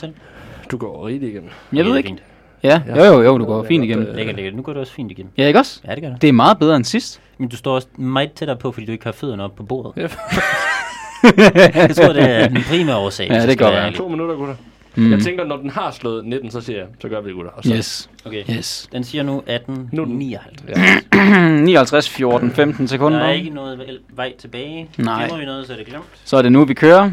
selv. Du går rigtig igennem. Men jeg ved ikke. fint. Ja, jo jo jo, du går fint igennem. Lækkert, lækkert. Nu går det også fint igen. Ja, ikke også? Ja, det gør det. Det er meget bedre end sidst. Men du står også meget tættere på, fordi du ikke har fødderne op på bordet. Ja. jeg tror, det er den primære årsag. Ja, det gør være. To minutter, gutter. Mm. Jeg tænker, når den har slået 19, så siger jeg, så gør vi det, gutter. Og så, Yes, Okay. yes. Den siger nu 18, Nu den- 59. Ja. 59, 14, 15 Der sekunder. er ikke noget vej tilbage. Nej. Glemmer vi noget, så er det glemt. Så er det nu, vi kører.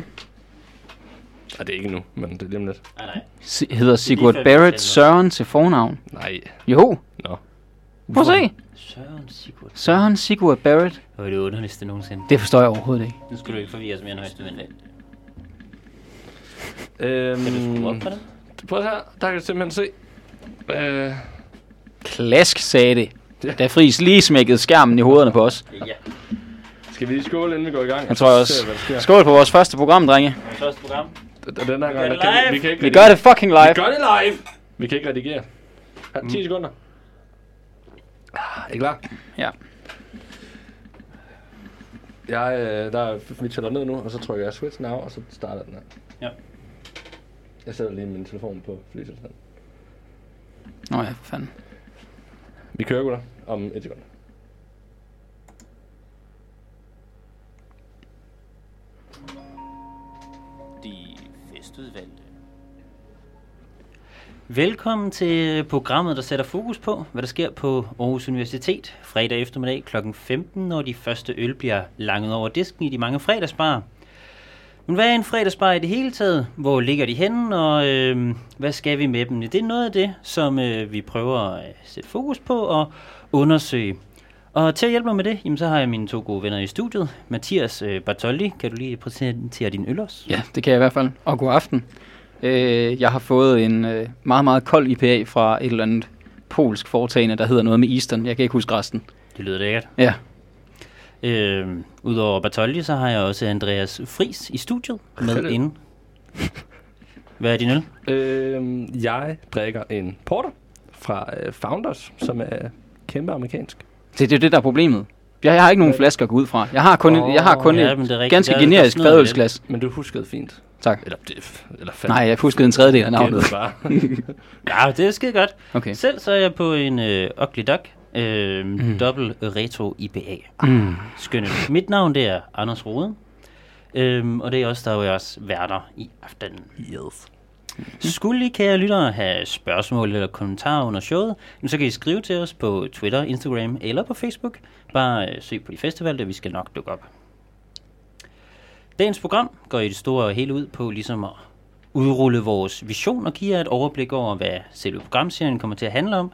Ej, det er ikke nu, men det er lige om lidt. Nej, nej. Si- hedder Sigurd før, vi Barrett. Søren til fornavn. Nej. Jo, Nå. prøv at se. Søren Sigurd. Søren Sigurd Barrett. Det var det underligste nogensinde. Det forstår jeg overhovedet ikke. Nu skulle du ikke forvirre os mere end højst nødvendigt. Øhm, Kan du skrue op for det? Prøv her, der kan du simpelthen se. Øh, Klask, sagde det. Ja. Da Friis lige smækkede skærmen i hovederne på os. Ja. skal vi lige skåle, inden vi går i gang? Jeg tror jeg Så ser også. vi, hvad der sker. Skål på vores første program, drenge. Vores første program. Og Den her gang, kan vi, kan ikke Vi gør det fucking live. Vi gør det live! Vi kan ikke redigere. Ja, 10 sekunder. Ah, Er I klar? Ja. Jeg, øh, der er, vi tæller ned nu, og så trykker jeg switch now, og så starter den her. Ja. Jeg sætter lige min telefon på flytilstand. Nå ja, for fanden. Vi kører, gutter, om et sekund. De festudvalgte. Velkommen til programmet, der sætter fokus på, hvad der sker på Aarhus Universitet fredag eftermiddag kl. 15, når de første øl bliver langet over disken i de mange fredagsbarer. Men hvad er en fredagsbar i det hele taget? Hvor ligger de henne, og øh, hvad skal vi med dem? Det er noget af det, som øh, vi prøver at sætte fokus på og undersøge. Og til at hjælpe mig med det, jamen, så har jeg mine to gode venner i studiet. Mathias øh, Bartoldi, kan du lige præsentere din øl også? Ja, det kan jeg i hvert fald. Og god aften. Øh, jeg har fået en øh, meget, meget kold IPA fra et eller andet polsk foretagende, der hedder noget med Eastern. Jeg kan ikke huske resten. Det lyder lækkert. Ja, Øh, Udover Bartoldi, så har jeg også Andreas Fris i studiet med Hello. inde. Hvad er din øl? Øh, jeg drikker en porter fra øh, Founders, som er kæmpe amerikansk. Det, det er det, der er problemet. Jeg, jeg har ikke nogen flasker at gå ud fra. Jeg har kun, et, jeg har kun ja, et rigtigt. ganske Der er- er generisk fadølsglas. Men du huskede fint. Tak. Eller, det, eller fandme. Nej, jeg huskede en tredjedel af navnet. Bare. Ja, det er skide godt. Okay. Selv så er jeg på en øh, Ugly Duck. Øh, mm. Dobbelt retro IPA. Mm. Skøn øl. Mit navn det er Anders Rode. Øhm, og det er også der er jo også værter i aftenen. yes. Skulle I, kære lyttere, have spørgsmål eller kommentarer under showet, så kan I skrive til os på Twitter, Instagram eller på Facebook. Bare øh, søg på de festivaler, vi skal nok dukke op. Dagens program går i det store og hele ud på ligesom at udrulle vores vision og give jer et overblik over, hvad selve programserien kommer til at handle om.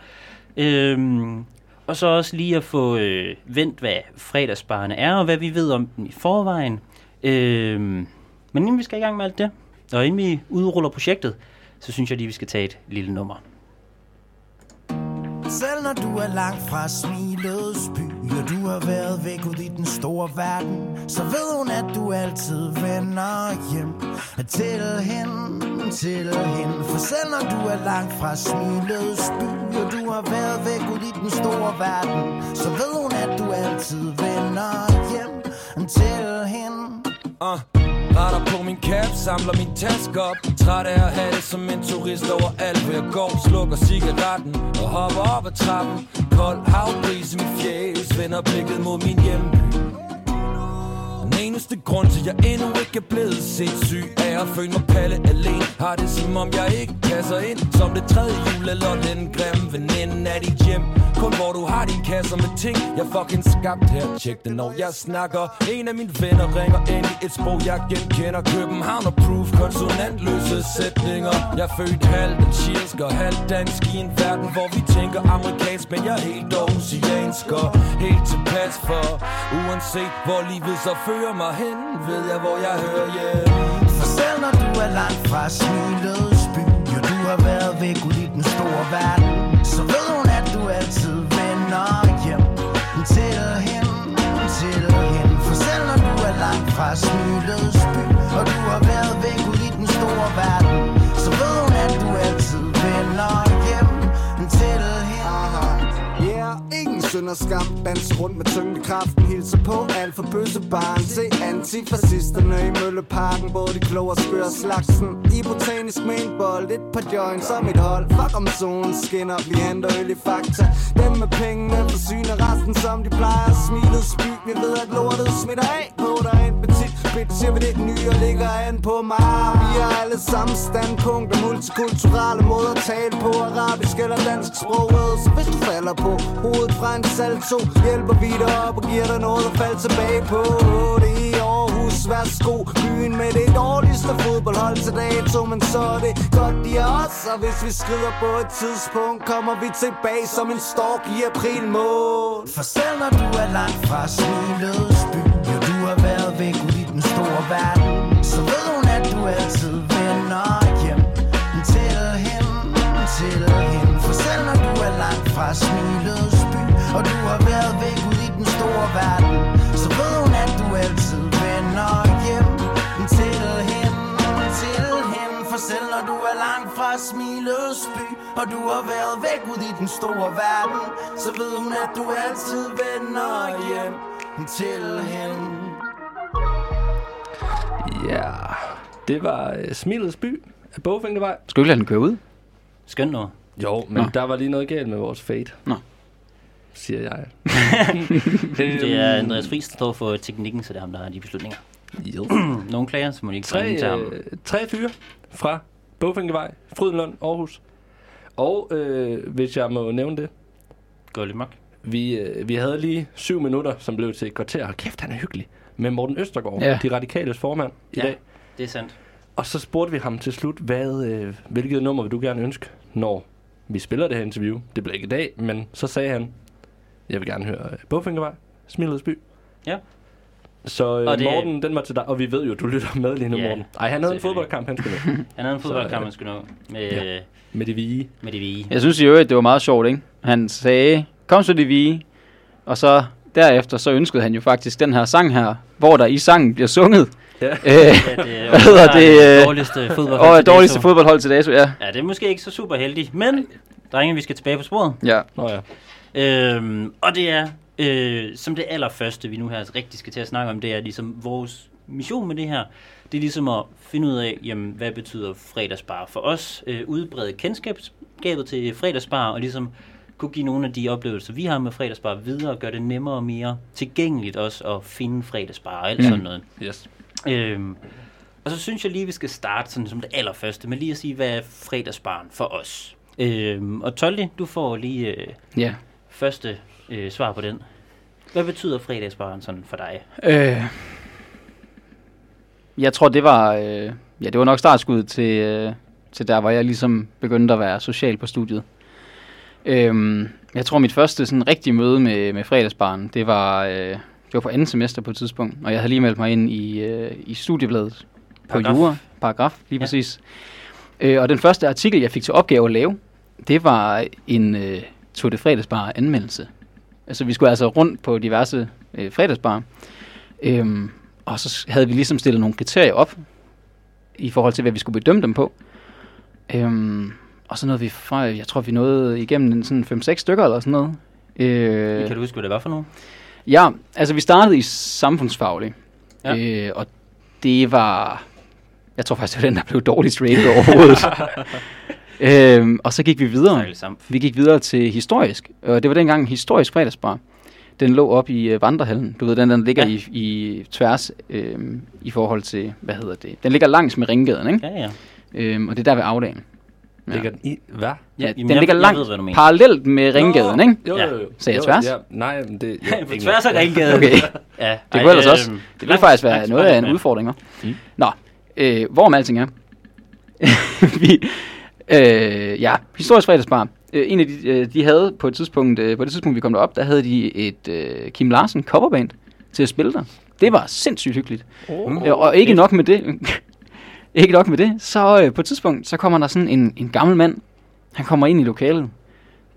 Øhm, og så også lige at få øh, vendt, hvad fredagsbarne er, og hvad vi ved om den i forvejen. Øhm, men inden vi skal i gang med alt det, og inden vi udruller projektet, så synes jeg lige, vi skal tage et lille nummer. Selv når du er langt fra smilets by Og du har været væk ud i den store verden Så ved hun, at du altid vender hjem. Til hende, til hende For selv når du er langt fra smilets by Og du har været væk ud i den store verden Så ved hun, at du altid vender hjem. Til hende Uh, retter på min cap, samler min taske op. Træt af at have det som en turist over alt Hvor jeg går, slukker cigaretten og hopper op ad trappen. Kold havbris i min fjæs, vender blikket mod min hjemby eneste grund til, jeg endnu ikke er blevet sindssyg Er at føle mig palle alene. Har det som om jeg ikke passer ind. Som det tredje jul eller den grimme veninde af dit hjem. Kun hvor du har din kasser med ting Jeg fucking skabt her. Tjek det når jeg snakker. En af mine venner ringer ind i et sprog jeg genkender. København og proof konsonantløse sætninger. Jeg er født halvt chilensk og halvt dansk I en verden hvor vi tænker amerikansk Men jeg er helt oceansk og helt tilpas for. Uanset hvor livet så fører mig hen Ved jeg hvor jeg hører hjemme For selv når du er langt fra smilets by Jo, du har været væk ud i den store verden Så ved hun, at du altid vender hjem. Til hende, til hende For selv når du er langt fra smilets synd og skam Dans rundt med tyngdekraften Hilser på alt for bøssebarn Se antifascisterne i Mølleparken Både de kloge og skøre slagsen. I botanisk med bold Et par joints som et hold. Fuck om solen skinner Vi henter øl i fakta. Dem med pengene forsyner resten som de plejer. Smilet spyg Vi ved at lortet smitter af på dig. En petit bitch Ser vi det nye og ligger an på mig Vi har alle samme standpunkter Multikulturelle måder at tale på. Arabisk eller dansk sproget Så hvis du falder på hovedet fra en salto. Hjælper vi dig op og giver dig noget at falde tilbage på. Det er i Aarhus, værsgo. Byen med det dårligste fodboldhold til dato Men så er det godt de er os. Og hvis vi skrider på et tidspunkt Kommer vi tilbage som en stork i april måned. For selv når du er langt fra smilets by Ja, du har været væk ud i den store verden Så ved hun, at du altid Og du har været væk ud i den store verden Så ved hun, at du altid vender hjem til hende Ja, det var uh, Smilets by af Bogfingervej. Skal vi lade den køre ud? Skønt noget. Jo, men Nå. der var lige noget galt med vores fate. Nå. Siger jeg. Det er Andreas Friis, der står for teknikken, så det er ham, der har de beslutninger. Yes. Nogle klager, så må de ikke Tre, til ham. øh, tre fyre fra Bogfingervej, Frydenlund, Aarhus. Og øh, hvis jeg må nævne det, Gå lidt mok. vi, øh, vi havde lige syv minutter, som blev til et kvarter. Hold kæft, han er hyggelig. Med Morten Østergaard, Ja. de radikales formand i Ja. dag. Det er sandt. Og så spurgte vi ham til slut, hvad, øh, hvilket nummer vil du gerne ønske, når vi spiller det her interview? Det blev ikke i dag, men så sagde han, jeg vil gerne høre øh, Bogfingervej, Smilets by. Ja. Så øh, Og det- Morten, den var til dig, og vi ved jo, du lytter med lige nu, Ja, Morten. Ej, han havde en fodboldkamp, han skulle med, Han havde en Så, fodboldkamp, øh, man skulle nå med, ja. Med de vige. med de vige. Jeg synes i øvrigt, det var meget sjovt, ikke? Han sagde, kom så det vi, og så derefter så ønskede han jo faktisk den her sang her, hvor der i sangen bliver sunget. Ja. Øh, Ja, det Hvad hedder det, øh, dårligste fodbold. og er dårligste fodboldhold til dato, ja. Ja, det er måske ikke så super heldigt, men drenge, vi skal tilbage på sporet. Ja, Nå ja. Øhm, og det er, øh, som det allerførste, vi nu her rigtig skal til at snakke om, det er ligesom vores mission med det her. Det er ligesom at finde ud af, jamen, hvad betyder fredagsbar for os, øh, udbrede kendskabet til fredagsbar, og ligesom kunne give nogle af de oplevelser, vi har med fredagsbar videre, og gøre det nemmere og mere tilgængeligt også at finde fredagsbar og alt Mm. sådan noget. Yes. Øhm, og så synes jeg lige, vi skal starte sådan som det allerførste, med lige at sige, hvad er fredagsbaren for os? Øhm, og Toldi, du får lige øh, ja. første øh, svar på den. Hvad betyder fredagsbaren sådan for dig? Øh, jeg tror, det var, øh, ja, det var nok startskuddet til, øh, til der, hvor jeg ligesom begyndte at være social på studiet. Øh, jeg tror, mit første sådan rigtige møde med, med fredagsbaren, det var, øh, det var på andet semester på et tidspunkt, og jeg havde lige meldt mig ind i, øh, i studiebladet på Paragraf. Jura, paragraf, lige Ja. præcis. Øh, og den første artikel, jeg fik til opgave at lave, det var en øh, Tour de Fredagsbar anmeldelse. Altså, vi skulle altså rundt på diverse øh, fredagsbarer. Øhm, og så havde vi ligesom stillet nogle kriterier op, i forhold til, hvad vi skulle bedømme dem på. Øhm, og så nåede vi fra, jeg tror, vi nåede igennem en sådan 5-6 stykker eller sådan noget. Øh, Kan du huske, hvad det var for nogen? Ja, altså vi startede i samfundsfaglig. Ja. Øh, og det var... Jeg tror faktisk, det var den, der blev dårligst rated overhovedet. øhm, og så gik vi videre. Vi gik videre til historisk. Og det var dengang en historisk fredagsbar. Den lå op i øh, Vandrehallen. Du ved, den, den ligger Ja. i, i tværs øh, i forhold til, hvad hedder det? Den ligger langs med Ringgaden, ikke? Ja, ja. Øhm, og det er der ved afdagen. Ja. Ligger den i... Hvad? Ja, Jamen, den jeg- ligger jeg langt ved, parallelt med Ringgaden, ikke? Jo, Ja. jo, jo. Sagde jeg tværs? Ja, nej, men det... Jo, På tværs af Ringgaden. Okay. Ja, Det kunne ellers også. øhm, Det ville langt- faktisk være langt noget af en udfordring, hva'? Mm. Nå, øh, hvorom alting er. vi, øh, ja, historisk fredagsbar. Øh, en af de, øh, de havde på et tidspunkt, øh, på det tidspunkt, vi kom derop, der havde de et øh, Kim Larsen coverband til at spille der. Det var sindssygt hyggeligt. Oh, Øh, og ikke nok med det, ikke nok med det, så øh, på et tidspunkt, så kommer der sådan en, en gammel mand. Han kommer ind i lokalet.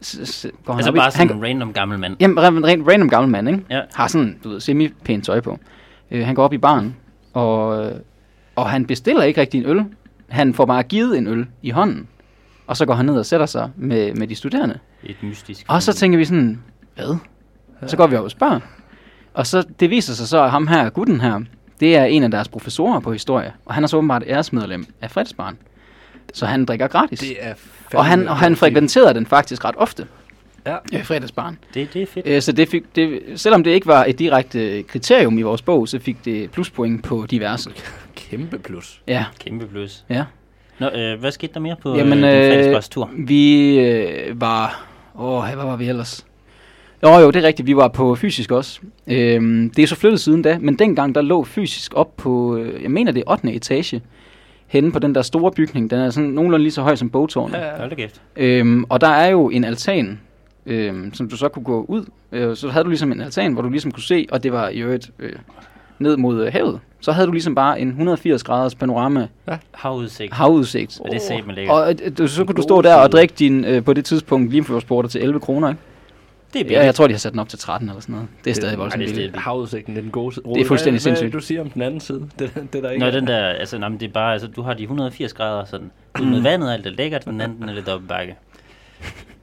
S- s- går han Altså i- bare sådan han, en random gammel mand. Jamen, rent, rent random gammel mand, ikke? Ja. Har sådan, du ved, semi-pænt tøj på. Øh, han går op i baren, og, og han bestiller ikke rigtig en øl. Han får bare givet en øl i hånden. Og så går han ned og sætter sig med, med de studerende. Et mystisk. Og så tænker vi sådan, hvad? Ja. Så går vi op og spørger. Og så, det viser sig så, at ham her, gutten her, det er en af deres professorer på historie. Og han er så åbenbart æresmedlem af fredagsbaren. Så han drikker gratis. Det er og han, og han frekventerede den faktisk ret ofte. Ja. I fredagsbaren. Det, det er fedt. Øh, Så det fik, det, selvom det ikke var et direkte kriterium i vores bog, så fik det pluspoint på diverse. Kæmpe plus. Ja, Kæmpe plus. ja. Nå, øh, hvad skete der mere på Jamen, øh, din øh, fredagsbarstur? vi øh, var... Åh, hvad var vi ellers? Jo, jo, det er rigtigt. Vi var på fysisk også. Øhm, det er så flyttet siden da, men dengang der lå fysisk op på, øh, jeg mener det er 8. etage, henne på den der store bygning. Den er sådan nogenlunde lige så høj som bogtårnet. Ja, da kæft. Øhm, og der er jo en altan, øhm, som du så kunne gå ud. Øh, så havde du ligesom en altan, hvor du ligesom kunne se, og det var i øvrigt øh, ned mod øh, havet. Så havde du ligesom bare en 180 graders panorama Havudsigt. havudsigt. Og det sagde man lækkert. Og øh, du, så kunne du stå der og drikke din, øh, på det tidspunkt, limfjordsporter til 11 kroner, ikke? Det er Ja, jeg tror, de har sat den op til 13 eller sådan noget. Det er stadig voldsomt det er billigt. Havudsigten, det er den gode side. Det er fuldstændig hvad, sindssygt. Hvad du siger om den anden side? Det, det der ikke Nå, er. den der, altså, nej, men det er bare, altså, du har de 180 grader sådan, ud Mm. med vandet, alt er lækkert, den anden den er lidt op ad bakke.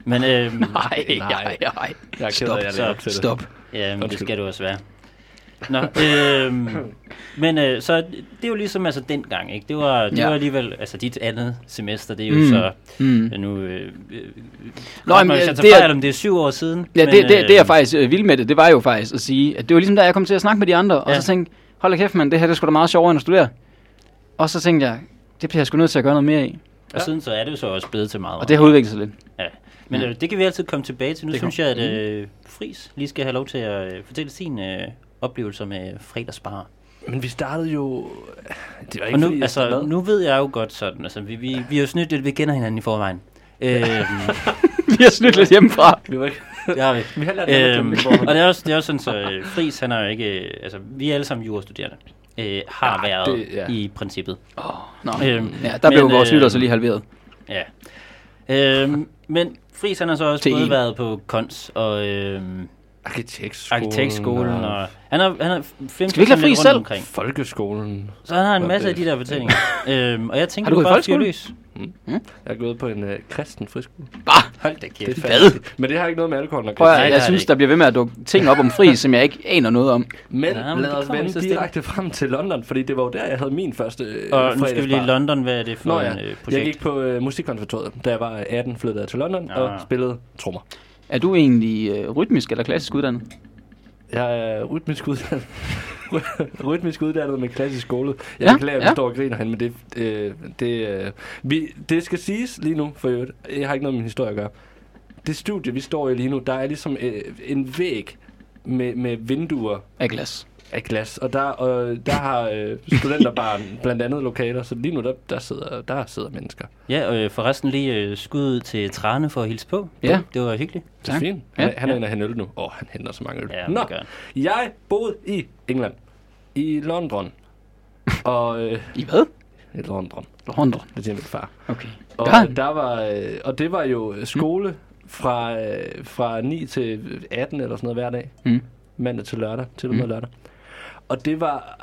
Men, øhm, Nej, Nej. nej, nej. Jeg er ked Stop, af, at jeg så er op til det. Stop. ja, men det skal du også være. Nå, øhm, men øh, så det er jo ligesom altså dengang, ikke? Det var, det Ja. var alligevel, altså dit andet semester, det er jo Mm. så, Mm. øh, nu, øh, øh, Nå, jamen, hvis øh, jeg det er- om det er syv år siden. Ja, men, det, det, det er jeg øh, faktisk øh, vild med det. Det var jo faktisk at sige, at det var ligesom der, jeg kom til at snakke med de andre, og Ja. så tænkte, hold da kæft, mand, det her det er sgu da meget sjovere end at studere. Og så tænkte jeg, det bliver jeg sgu nødt til at gøre noget mere i. Og siden så er det jo så også blevet til meget. Og det har udviklet sig lidt. Ja. Men Ja. øh, det kan vi altid komme tilbage til. Nu Det synes kan- jeg, at øh, Fris lige skal have lov til at øh, fortælle sin øh, oplevelser med fredagsbar. Men vi startede jo... Det var ikke Og nu, fordi, altså, hvad? nu ved jeg jo godt sådan, altså vi, vi, vi er jo snydt lidt, vi kender hinanden i forvejen. Øhm, Vi har snydt lidt hjemmefra. Vi var ikke... det har vi. Vi har lært Øhm, og det er også, det er også sådan, så øh, Fris, han er jo ikke, øh, altså vi er alle sammen jurastuderende. Øh, har Ja, været det- ja. i princippet. Nå, Øhm, ja, der blev men, vores øh, lytter så lige halveret. Ja. Øhm, men Fris, han har så også både været på Kons og øhm, Arkitektskolen. arkitektskolen, og han har, han har flimset Skal vi ikke lidt Friis selv? rundt omkring. Folkeskolen. Så han har en masse det- af de der fortællinger. øhm, og jeg tænker, Har du du bare folkeskole? løs. Jeg er gået på en øh, kristen friskole. Hold da Det kæft. er færdigt. Men det har ikke noget med alkohol at Prøv gøre. det jeg har synes, det der bliver ved med at dukke ting op om fri, som jeg ikke aner noget om. Men Ja, men lad det os vende direkte frem til London, fordi det var jo der, jeg havde min første øh, Og nu skal vi lige i. London. Hvad er det for Nå en ja, øh, jeg projekt? gik på øh, musikkonservatoriet. Da jeg var 18, flyttede jeg til London Ah. og spillede trommer. Er du egentlig øh, rytmisk eller klassisk uddannet? Jeg er rytmisk uddannet, rytmisk uddannet med klassisk skole. Jeg Ja, beklager, at vi ja. står og griner hen, men det, øh, det, øh, vi, det skal siges lige nu, for øvrigt. Jeg har ikke noget med min historie at gøre. Det studie, vi står i lige nu, der er ligesom øh, en væg med, med vinduer Af glas. Af glas, og der, og der har øh, studenterbarn blandt andet lokaler, så lige nu der, der, sidder, der sidder mennesker. Ja, og øh, forresten lige øh, skud ud til Trane for at hilse på. Ja. Det var hyggeligt. Det er Tak. fint. Ja. Han, han er Ja. inde og hente øl nu. Åh, oh, han henter så mange øl. Ja, Nå, han. jeg boede i England. I London. og øh, I hvad? i London. London. Det siger min far. Okay. Og, han? der var, øh, og det var jo skole fra, øh, fra 9 til 18 eller sådan noget hver dag. Mm. Mandag til lørdag, til og med Mm. lørdag. Og det var,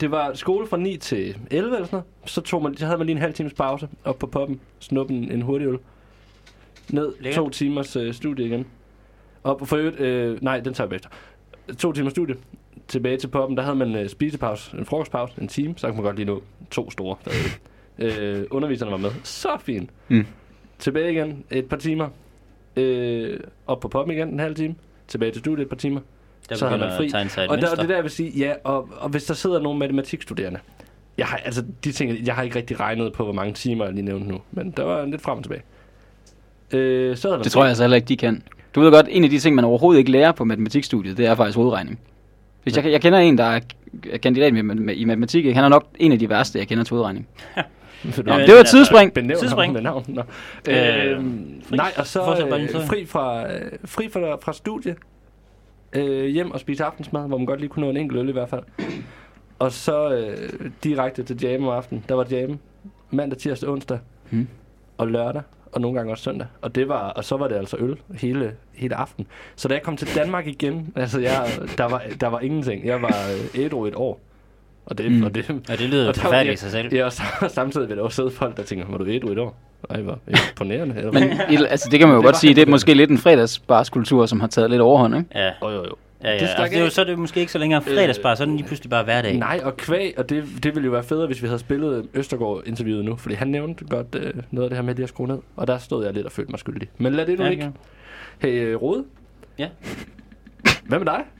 det var skole fra 9 til 11 eller sådan noget. Så, tog man, så havde man lige en halv times pause op på poppen. Snuppe en, en hurtig øl. Ned, Lækkert. to timers øh, studie igen. Og for øvrigt, øh, nej, den tager vi efter. To timers studie. Tilbage til poppen, der havde man øh, spisepause, en frokostpause, en time. Så kunne man godt lige nå to store. øh, underviserne var med. Så fint. Mm. Tilbage igen et par timer. Øh, op på poppen igen en halv time. Tilbage til studiet et par timer. Der Så begynder man fri. tegne sig et Og der, mønster. det der, jeg vil sige, ja, og, og hvis der sidder nogle matematikstuderende, jeg har, altså, de ting, jeg har ikke rigtig regnet på, hvor mange timer jeg lige nævnte nu, men der var lidt frem og tilbage. Øh, så Det tror jeg altså heller ikke, de kan. Du ved godt, en af de ting, man overhovedet ikke lærer på matematikstudiet, det er faktisk hovedregning. Hvis jeg, jeg kender en, der er kandidat med, med, i matematik, han er nok en af de værste, jeg kender til hovedregning. Nå, Jamen, det var et tidsspring. Tidsspring. med navn. Nå. Øh, Øh, fri- nej, og så øh, historie. fri fra, øh, fri fra, fra studie. Øh, hjem og spise aftensmad, hvor man godt lige kunne nå en enkelt øl i hvert fald. Og så øh, direkte til jam om aftenen. Der var jam mandag, tirsdag, onsdag Hmm. og lørdag. Og nogle gange også søndag. Og, det var, og så var det altså øl hele, hele aften. Så da jeg kom til Danmark igen, altså jeg, der, var, der var ingenting. Jeg var øh, ædru et år. Og det, Mm. og det, Ja, det lyder og forfærdeligt i sig selv. Ja, og samtidig vil der også sidde folk, der tænker, var du ædru et år? Ej, hvor imponerende. Eller Men altså, det kan man jo Det godt sige, det er måske lidt en fredagsbarskultur, som har taget lidt overhånd, ikke? Ja, Jo, jo, jo. ja, ja. Det Altså, det er jo, så er det måske ikke så længere fredagsbar, så er den lige pludselig bare hverdag. Nej, og kvæg, og det, det ville jo være federe, hvis vi havde spillet Østergaard-interviewet nu, fordi han nævnte godt øh, noget af det her med lige at skrue ned, og der stod jeg lidt og følte mig skyldig. Men lad det nu Ja, ikke. Hey, øh, Rode? Ja. Hvad med dig?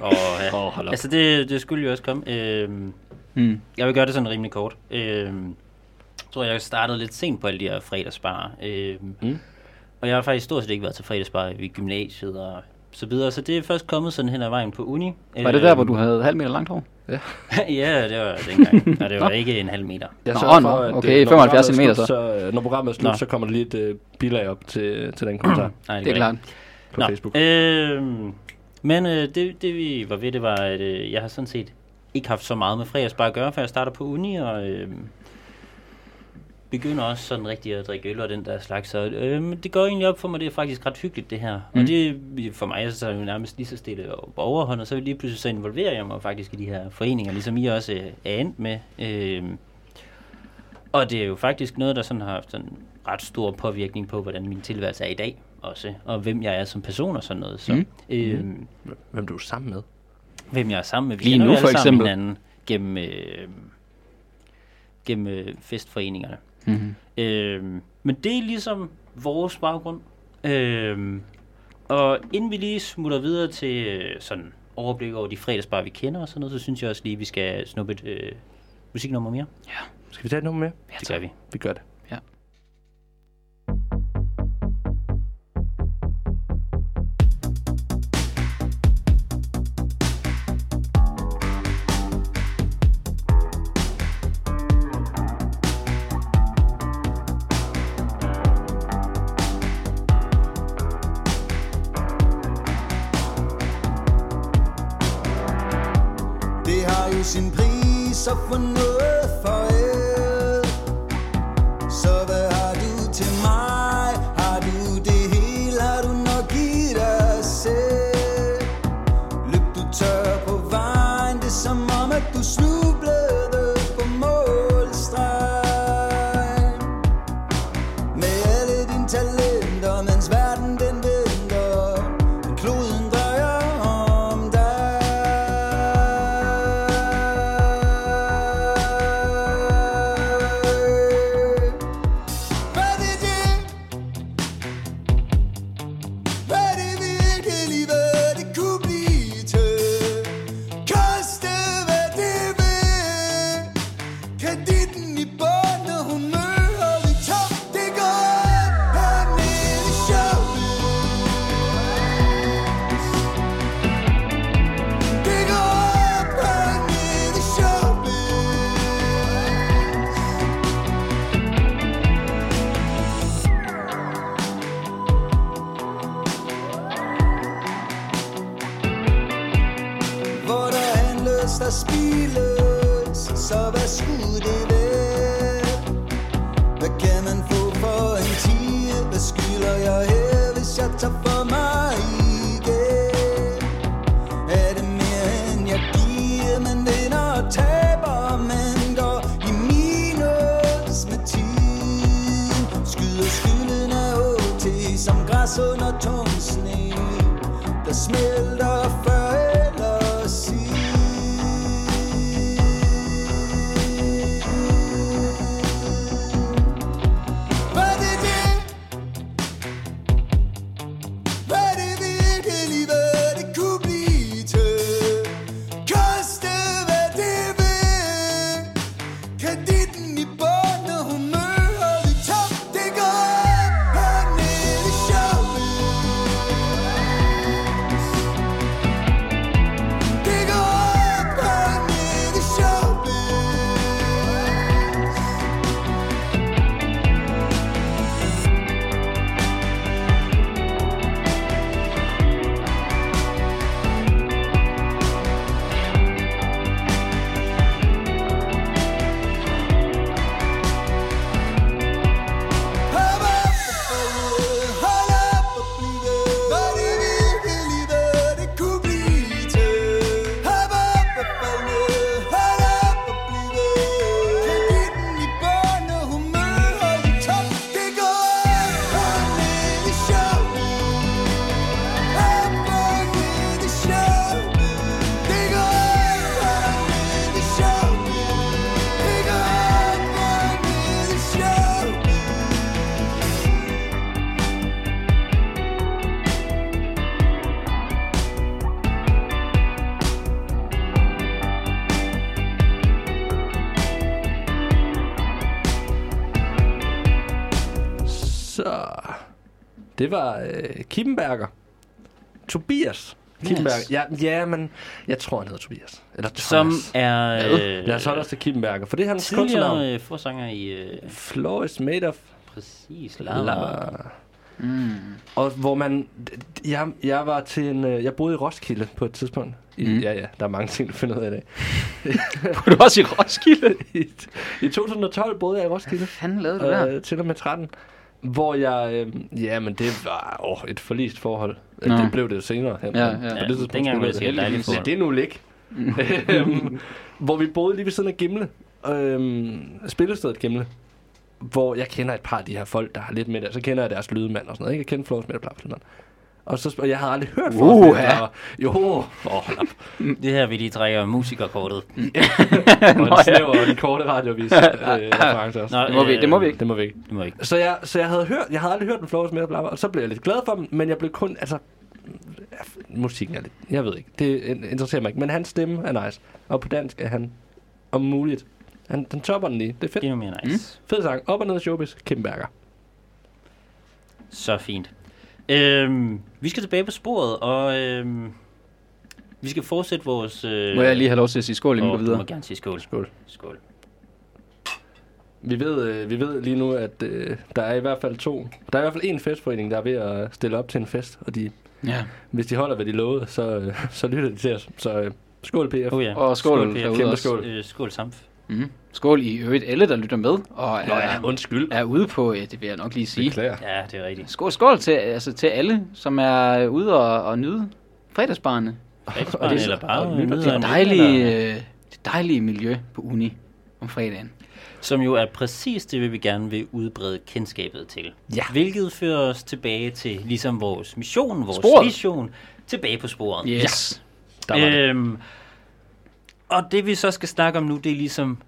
Ja. Åh, oh, hold op. Altså, det, det skulle jo også komme. Øhm, Mm. jeg vil gøre det sådan rimelig kort. Jeg tror, jeg startede lidt sent på alle de her fredagsbarer. Øhm, Mm. Og jeg har faktisk stort set ikke været til fredagsbar i gymnasiet og så videre. Så det er først kommet sådan hen ad vejen på uni. Var det der, hvor Øhm, du havde halv meter langt hår? ja, det var dengang. Og det var ikke en halv meter. Jeg Nå, for, okay, øh, når 75 programmet er centimeter slut, så. øh, Når programmet er slut, Nå. så kommer der lige et øh, bilag op til, til den kommentar Nej, Det er gør klart. på Nå, Facebook. Øh, men øh, det, det vi var ved, det var, at øh, jeg har sådan set ikke haft så meget med fredagsbar at gøre, før jeg starter på uni, og øh, begynder også sådan rigtig at drikke øl og den der slags. Så øh, det går egentlig op for mig, det er faktisk ret hyggeligt det her. Mm. Mm. Og det for mig så er det jo nærmest lige så stille og overhånd, og så lige pludselig så involverer jeg mig faktisk i de her foreninger, ligesom I også øh, er endt med. Øh, og det er jo faktisk noget, der sådan har haft en ret stor påvirkning på, hvordan min tilværelse er i dag også, og hvem jeg er som person og sådan noget. Så, mm. Mm. øhm, Hvem du er sammen med? hvem jeg er sammen med. Vi Lige nu, for sammen eksempel. hinanden gennem, øh, gennem øh, festforeningerne. Mm-hmm. Øhm, men det er ligesom vores baggrund. Øhm, og inden vi lige smutter videre til øh, sådan overblik over de fredagsbar, vi kender og sådan noget, så synes jeg også lige, vi skal snuppe et øh, musiknummer mere. Skal vi tage et nummer mere? Ja, det gør vi. Vi gør. Det det var øh, Kippenberger. Tobias Kippenberger. Ja, ja, men jeg tror, han hedder Tobias. Eller Thomas. Som er Lad øh, os holde os til Kippenberger, for det er hans kunstnernavn. tidligere øh, forsanger i øh, Floor is made of præcis lava. Mm. Og hvor man... Jeg, jeg var til en... øh, Jeg boede i Roskilde på et tidspunkt. I, Mm. Ja, ja, der er mange ting, du finder ud af i dag. Var du også i Roskilde? I, I 2012 boede jeg i Roskilde. Hvad fanden lavede du der? øh, til og med 13. Hvor jeg... Øh, ja, men det var åh, et forlist forhold. Nå. Det blev det jo senere. Hen, Ja, men ja. På Ja, det tidspunkt dengang skulle det heldigvis- det nu ligge. Øhm, hvor vi boede lige ved siden af Gimle. Øhm, spillestedet Gimle. Hvor jeg kender et par af de her folk, der har lidt med det. Så kender jeg deres lydmand og sådan noget. Ikke? Jeg kender Flores med det, og så, og jeg havde aldrig hørt Flores Uh, ja. Jo, hold op. Det her, vi lige trækker musikerkortet. Og en snæver og en korte radiovis øh, reference også. Nå, Det må vi- det må vi ikke. Det må vi ikke. Det må vi ikke. Så jeg, så jeg havde hørt, jeg havde aldrig hørt den Flores med bla, og så blev jeg lidt glad for dem, men jeg blev kun, altså, musikken er lidt, jeg ved ikke, det interesserer mig ikke, men hans stemme er nice, og på dansk er han, om muligt, han, den topper den lige, det er fedt. Det er mere nice. Fed sang, op og ned showbiz, Kimberger. Så fint. Øhm, vi skal tilbage på sporet, og øhm, vi skal fortsætte vores... Øh, Må jeg lige have lov til at sige skål, inden vi går Du må videre? gerne sige skål. Skål. Skål. Vi ved, øh, vi ved lige nu, at øh, der er i hvert fald to, der er i hvert fald en festforening, der er ved at stille op til en fest, og de, Ja. hvis de holder, hvad de lovede, så, øh, så lytter de til os. Så øh, skål, PF. Oh, ja. Og skål Per. derude Kæmpe skål. Øh, skål Samf. Mm. Skål i øvrigt alle, der lytter med, og Nå ja, er, undskyld. er ude på, ja, det vil jeg nok lige sige. Beklager. Ja, det er rigtigt. Skål, skål til, altså, til alle, som er ude og, og nyde fredagsbarne. Fredagsbarn, det er- eller bare og lytter Det øl, dejlige, øh, det dejlige miljø på uni om fredagen. Som jo er præcis det, vi gerne vil udbrede kendskabet til. Ja. Hvilket fører os tilbage til ligesom vores mission, vores Sporet. vision. Tilbage på sporet. Yes. Der var det. Øhm, og det vi så skal snakke om nu, det er ligesom,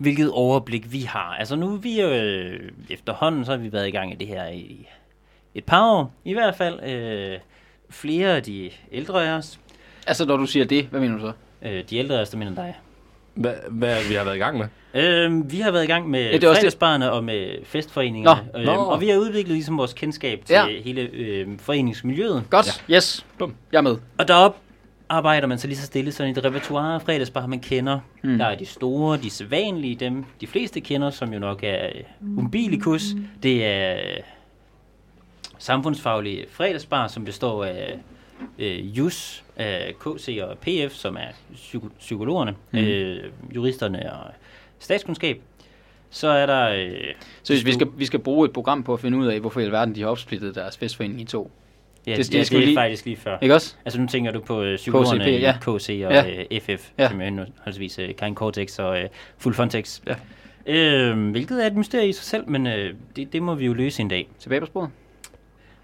hvilket overblik vi har. Altså nu er vi øh, efterhånden, så har vi været i gang i det her i et par år. I hvert fald øh, flere af de ældre af os. Altså, når du siger det, hvad mener du så? Øh, de ældre af os, der mener dig. Hvad, hvad vi har været i gang med? Øh, vi har været i gang med Ja, det fredagsbarne og med festforeninger. Nå, Øh, nå. og vi har udviklet ligesom vores kendskab til Ja. ja. hele øh, foreningsmiljøet. Godt, ja. yes. Bum. Jeg er med. Og derop arbejder man så lige så stille sådan et repertoire af fredagsbar, man kender. Mm. Mm. Der er de store, de sædvanlige, dem de fleste kender, som jo nok er øh, umbilicus. Det er øh, samfundsfaglige fredagsbar, som består af øh, JUS, af KC og PF, som er psyko- psykologerne, Mm. mm. øh, juristerne og statskundskab. Så er der... Øh, Så hvis vi skal, vi skal bruge et program på at finde ud af, hvorfor i alverden de har opsplittet deres festforening i to. Ja, det- det, det det, ja, skal det er lige- faktisk lige før. Ikke også? Altså nu tænker du på øh, psykologerne KCP, ja. KC og Ja. øh, FF, Ja. som er henholdsvis øh, Karin Cortex og øh, Full Fontex. Ja. Øh, hvilket er et mysterie i sig selv, men øh, det, det må vi jo løse en dag. Tilbage på sporet.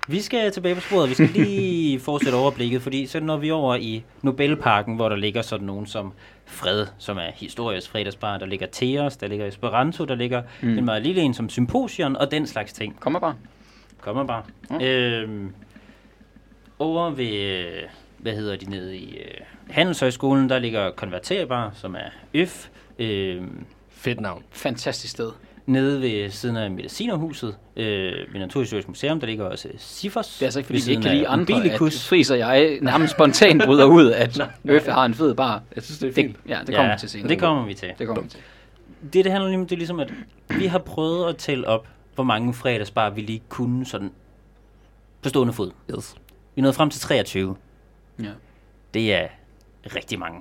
Vi skal tilbage på sporet, vi skal lige fortsætte overblikket, fordi så når vi over i Nobelparken, hvor der ligger sådan nogen som Fred, som er historisk fredagsbar, der ligger Teos, der ligger Esperanto, der ligger Mm. mm. en meget lille en som Symposion og den slags ting. Kommer bare. Kommer bare. Ja. Øhm, over ved, øh, hvad hedder de nede i øh, Handelshøjskolen, der ligger Konverterbar, som er Øf. Øhm, Fedt navn. Fantastisk sted. nede ved siden af Medicinerhuset, øh, ved Naturhistorisk Museum, der ligger også Sifos. Det er altså ikke, fordi vi ikke kan lide andre, Umbilicus. at Friis og jeg nærmest spontant bryder ud, at Øffe har en fed bar. Jeg synes, det er Det, fint. ja, det kommer vi til senere. Det kommer vi til. Det kommer vi til. Det, det handler lige om, det er ligesom, at vi har prøvet at tælle op, hvor mange fredagsbar vi lige kunne sådan på stående fod. Yes. Vi nåede frem til 23. Ja. Det er rigtig mange.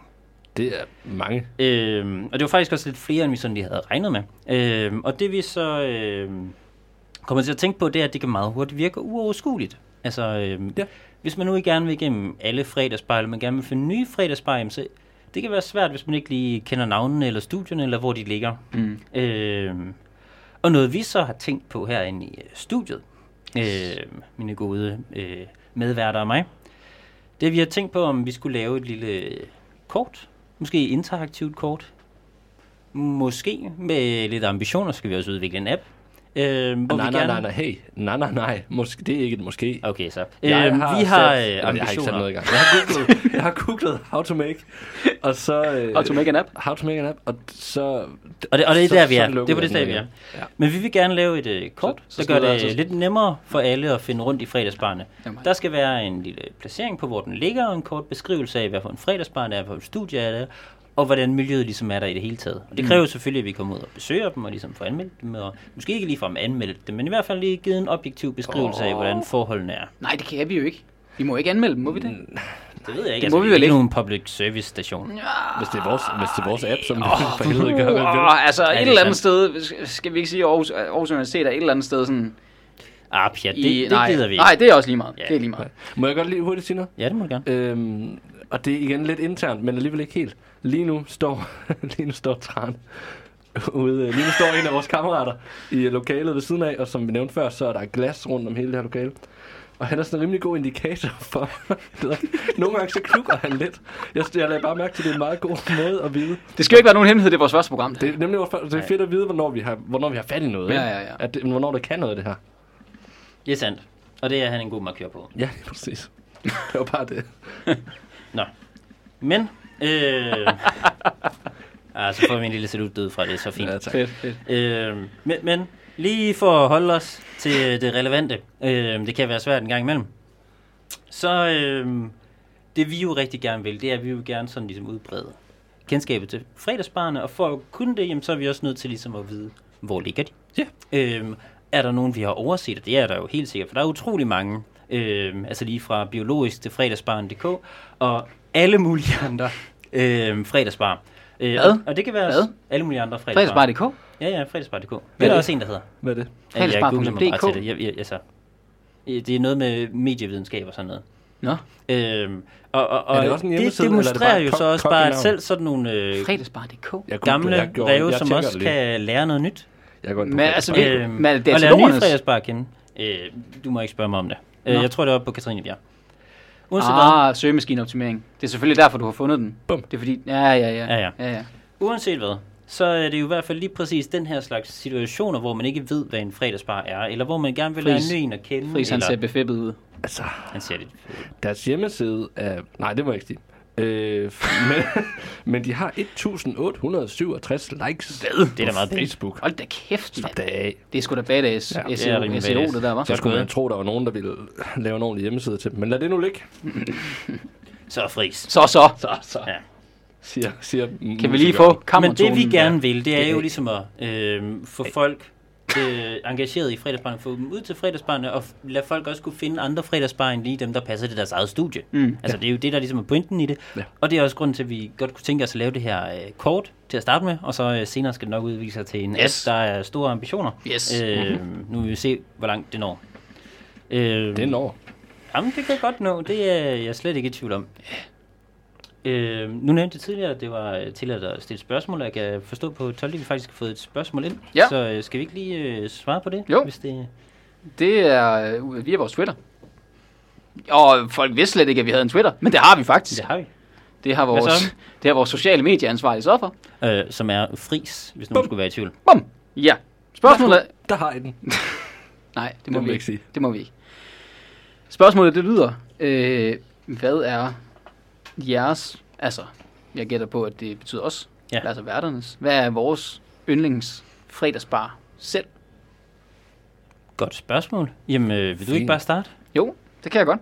Det er mange. Øhm, og det var faktisk også lidt flere, end vi sådan lige havde regnet med. Øhm, og det vi så øhm, kommer til at tænke på, det er, at det kan meget hurtigt virke uoverskueligt. Altså, øhm, Ja. hvis man nu ikke gerne vil igennem alle fredagsbar, eller man gerne vil finde nye fredagsbar, jamen, så det kan være svært, hvis man ikke lige kender navnene eller studierne, eller hvor de ligger. Mm. Øhm, og noget vi så har tænkt på herinde i øh, studiet, øh, mine gode øh, medværter og mig, det vi har tænkt på, om vi skulle lave et lille øh, kort, måske et interaktivt kort, måske med lidt ambitioner skal vi også udvikle en app, Øh, hvor Nej, vi nej, gerne... nej, nej, hey. Nej, nej, nej. Måske, det er ikke et måske. Okay, så. Jeg Øh, vi har sat, øh, eller, jeg har ikke sat ambitioner. noget i gang. Jeg har googlet, jeg har googlet how to make, og så... Øh, Og to make an app. How to make an app, og så... Og det, og det er så- der, vi er. Det er på det sted, vi er. Ja. Men vi vil gerne lave et øh, kort, Så- så der gør det så- lidt nemmere for alle at finde rundt i fredagsbarne. Jamen. Der skal være en lille placering på, hvor den ligger, og en kort beskrivelse af, hvad for en fredagsbar det er, hvor et studie er det, og hvordan miljøet ligesom er der i det hele taget. Og det kræver selvfølgelig, at vi kommer ud og besøger dem, og ligesom får anmeldt dem, og måske ikke lige fra anmeldt dem, men i hvert fald lige givet en objektiv beskrivelse af, hvordan forholdene er. Nej, det kan vi jo ikke. Vi må ikke anmelde dem, må vi det? Det ved jeg ikke, Det altså, må vi vi vel ikke nogen public service station. Hvis det er vores, hvis det er vores app, som oh, for helvede gør, hvad. Åh, altså et er eller andet sted, skal vi ikke sige Aarhus, Aarhus Universitet er et eller andet sted sådan... Ah, pja, det, i, det nej, gider vi ikke. Nej, det er også lige meget. Ja. Det er lige meget. Må jeg godt lige hurtigt sige noget? Ja, det må du gerne. Øhm, og det er igen lidt internt, men alligevel ikke helt. Lige nu står, lige nu står Tran ude. Lige nu står en af vores kammerater i lokalet ved siden af, og som vi nævnte før, så er der glas rundt om hele det her lokale. Og han er sådan en rimelig god indikator for... Ikke, Nogle gange så klukker han lidt. Jeg, jeg lader bare mærke til, at det er en meget god måde at vide. Det skal jo ikke være nogen hemmelighed, det er vores første program. Det. Det er nemlig det er fedt at vide, hvornår vi har, hvornår vi har fat i noget. Ja, ikke? ja, ja. At det, hvornår det kan noget, det her. Det er sandt. Og det er han en god markør på. Ja, præcis. Det var bare det. Nå. Men, øh... ah, så får vi en lille salut død fra det, er så fint. Ja, tak. Fedt, fedt. Øh, men, men lige for at holde os til det relevante, øh, det kan være svært en gang imellem, så øh, det vi jo rigtig gerne vil, det er, at vi vil gerne sådan ligesom udbrede kendskabet til fredagsbarne, og for at kunne det, jamen, så er vi også nødt til ligesom at vide, hvor ligger de? Ja. Øh, er der nogen, vi har overset? Og det er der jo helt sikkert, for der er utrolig mange. Øh, altså lige fra biologisk til fredagsbarn.dk, og alle mulige andre øh, fredagsbar. Øh, Hvad? Og, det kan være Hvad? alle mulige andre fredagsbar. Fredagsbar.dk? Ja, ja, fredagsbar.dk. Det er der er også en, der hedder. Hvad er det? Ja, jeg Fredagsbar.dk? googler mig bare til det. Jeg, jeg, altså, det er noget med medievidenskab og sådan noget. Nå, Øhm, og og, og Er det også en det er det demonstrerer bare et jo så også bare, at selv sådan nogle øh, fredagsbar.dk. Gamle jeg gjorde- ræve, jeg som også det lige. kan lære noget nyt. Jeg går ind på Men altså, Øhm, men det er og lære nye teologernes- fredagsbar at kende. Øh, du må ikke spørge mig om det. Øh, Nå. jeg tror, det er oppe på Katrinebjerg. Uanset hvad, Ah, søgemaskineoptimering. Det er selvfølgelig derfor, du har fundet den. Bum. Det er fordi, ja, ja, ja. Ja, ja. ja, ja. uanset hvad, så er det jo i hvert fald lige præcis den her slags situationer, hvor man ikke ved, hvad en fredagsbar er, eller hvor man gerne vil lære en ny en at kende. Friis, han eller, ser befippet ud. Altså, han ser lidt... deres hjemmeside er... Nej, det må jeg ikke sige. Øh, men, men de har 1867 likes Hvad? Det er da meget på. Facebook. Hold da kæft, Slap mand. det af. Det er sgu da badass. Ja, Ja, det er SEO, SEO, det der, var. Så skulle man tro, der var nogen, der ville lave en ordentlig hjemmeside til dem. Men lad det nu ligge. Så fris. Så, så. Så, så. Ja. Siger, siger Kan vi lige få Men det vi gerne vil, det er jo ligesom at øh, få folk øh, engageret i fredagsbarnet, få dem ud til fredagsbarnet, og lade folk også kunne finde andre fredagsbar end lige dem, der passer til deres eget studie. Mm. Altså det er jo det, der ligesom er pointen i det. Ja. Og det er også grunden til, at vi godt kunne tænke os at lave det her øh, kort til at starte med, og så øh, senere skal det nok udvikle sig til en Yes. app, der er store ambitioner. Yes. Øh, Nu vil vi se, hvor langt det når. Øh, Det når. Jamen, det kan godt nå. Det er jeg slet ikke i tvivl om. Øh, nu nævnte jeg tidligere, at det var øh, tilladt at stille spørgsmål, og jeg kan forstå på 12, at vi faktisk har fået et spørgsmål ind. Ja. Så øh, skal vi ikke lige øh, svare på det? Jo. Hvis det... Det er øh, via vores Twitter. Og folk vidste slet ikke, at vi havde en Twitter, men det har vi faktisk. Det har vi. Det har vores, det har vores sociale medieansvarlige så for. Øh, som er fris, hvis nogen skulle være i tvivl. Bum! Ja. Spørgsmålet er... Der har I den. Nej, det Det må, må vi ikke sige. Det må vi ikke. Spørgsmålet, det lyder... Øh, hvad er jeres... Altså, jeg gætter på, at det betyder os. Ja. Altså værternes. Hvad er vores yndlings fredagsbar selv? Godt spørgsmål. Jamen, øh, vil du ikke Fint. bare starte? Jo, det kan jeg godt.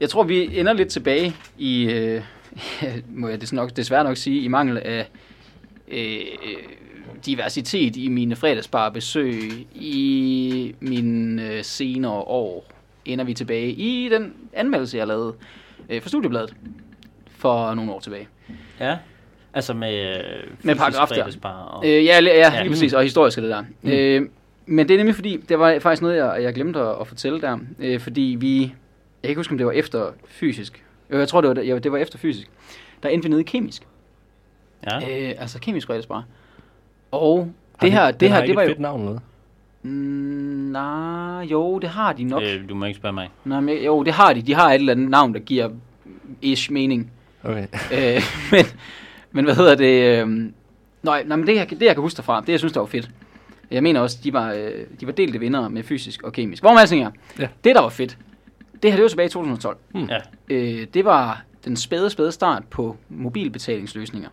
Jeg tror, vi ender lidt tilbage i, øh, må jeg nok, desværre nok sige, i mangel af øh, diversitet i mine fredagsbarbesøg i mine øh, senere år. Ender vi tilbage i den anmeldelse, jeg lavede øh, for Studiebladet for nogle år tilbage. Ja. Altså med, øh, Med paragraf der. Og... Øh, ja, ja, Ja. lige præcis, og historisk er det der. Mm. Øh, men det er nemlig fordi, det var faktisk noget, jeg, jeg glemte at, at fortælle der. Øh, fordi vi, jeg kan ikke huske, om det var efter fysisk. Jo, jeg tror, det var, ja, det var efter fysisk. Der endte vi nede i kemisk. ja. Øh, altså kemisk fredagsbar. Og Har det her, det har her, det var et jo... fedt navn noget. Mm, nej, jo, det har de nok. Øh, du må ikke spørge mig. Nej, men, jo, det har de. De har et eller andet navn, der giver ish mening. Okay. øh, men, men hvad hedder det? Øh, nej, nej, men det, jeg, det jeg kan huske derfra, det jeg synes, der var fedt, Jeg mener også, de var, øh, de var delte vinder med fysisk og kemisk. Hvor man er, Ja. det der var fedt, det her det var tilbage i 2012. Ja. Øh, det var den spæde, spæde start på mobilbetalingsløsninger.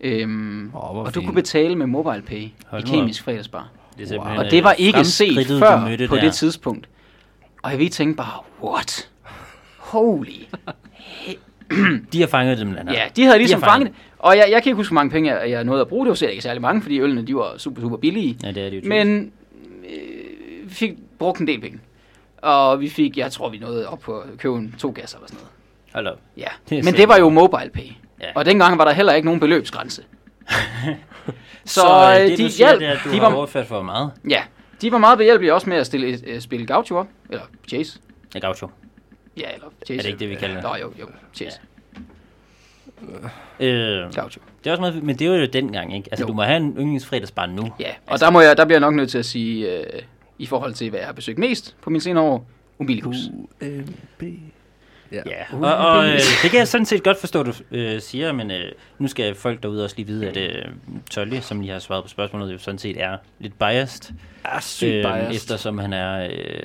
Øhm, hvor og du fint. kunne betale med MobilePay Hold i kemisk fredagsbar. Det simpelthen, Og det var ikke set før på der. det tidspunkt. Og jeg vi tænkte bare, what? Holy. De har fanget dem, Lander. Ja, de havde ligesom De fanget det. Og jeg, jeg kan ikke huske, hvor mange penge jeg, jeg nåede at bruge. Det var sikkert ikke særlig mange, fordi ølene de var super, super billige. Ja, det er det jo. Men øh, vi fik brugt en del penge. Og vi fik, jeg tror, vi nåede op på at købe en to gasser eller sådan noget. Hold op. Ja, Det men det var jo MobilePay. Ja. Og dengang var der heller ikke nogen beløbsgrænse. Så, Så, så øh, det, de du siger, hjalp. det er, at du De har var- overført for meget. Ja, de var meget behjælpelige også med at stille, et, øh, spille gaucho op. Eller chase. Ja, gaucho. Ja, eller chase. Er det ikke det, vi kalder det? Nå, jo, jo, chase. Øh, Gaucho. det er også meget, men det var jo dengang, ikke? Altså, Jo. du må have en yndlingsfredagsbar nu. Ja, og der, må jeg, der bliver jeg nok nødt til at sige, øh, i forhold til, hvad jeg har besøgt mest på mine senere år, Umbilicus. UMB. Ja. Ja, og, og øh, det kan jeg sådan set godt forstå, du øh, siger, men øh, nu skal folk derude også lige vide, at øh, Tolly, som lige har svaret på spørgsmålet, jo sådan set er lidt biased, Er sygt øh, biased. eftersom han er øh,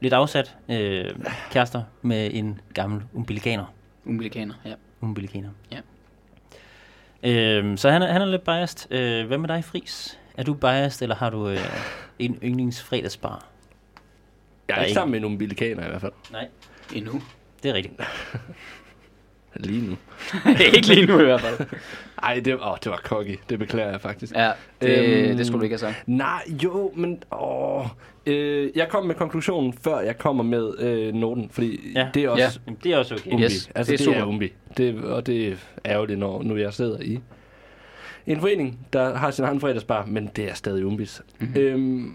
lidt afsat øh, kærester med en gammel umbilikaner. Umbilikaner, ja. umbilikaner. Ja. Øh, så han er, han er lidt biased. Øh, hvad med dig, Fris? Er du biased, eller har du øh, en yndlingsfredagsbar? Jeg er er ikke sammen med nogle bilikaner i hvert fald. Nej, Endnu. det er rigtigt. Lige nu. ikke lige nu i hvert fald. Ej, det, åh, det var cocky. Det beklager jeg faktisk. Ja, det, Øhm, det skulle du ikke have sagt. Nej, jo, men... Åh, øh, jeg kom med konklusionen, før jeg kommer med øh, noten, fordi Ja. det er også Ja. Det er også okay. umbi. Yes, altså, det det er er, super. umbi. Det, og det er ærgerligt, når nu jeg sidder i en forening, der har sin egen fredagsbar, men det er stadig umbis. Mm-hmm. Øhm,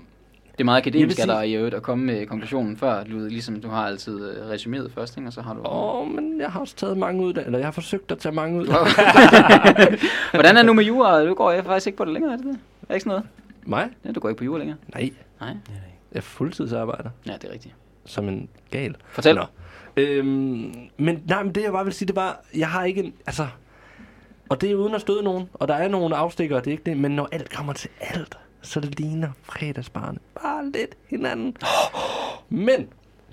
Det er meget akademisk af dig i øvrigt at komme med konklusionen før. Du, ligesom du har altid øh, resumeret først, ikke? og så har du... åh, men jeg har også taget mange ud, eller jeg har forsøgt at tage mange ud. Hvordan er nu med jura? Du går jeg faktisk ikke på det længere, er det det? Er ikke sådan noget? Mig? Ja, du går ikke på jura længere. Nej, Nej. jeg er fuldtidsarbejder, Ja, det er rigtigt. som en gal. Fortæl. Nå. Øhm, men nej, men det jeg bare vil sige, det var, jeg har ikke en, altså, og det er uden at støde nogen, og der er nogle afstikker, det er ikke det, men når alt kommer til alt, så det ligner fredagsbarne bare lidt hinanden. Men,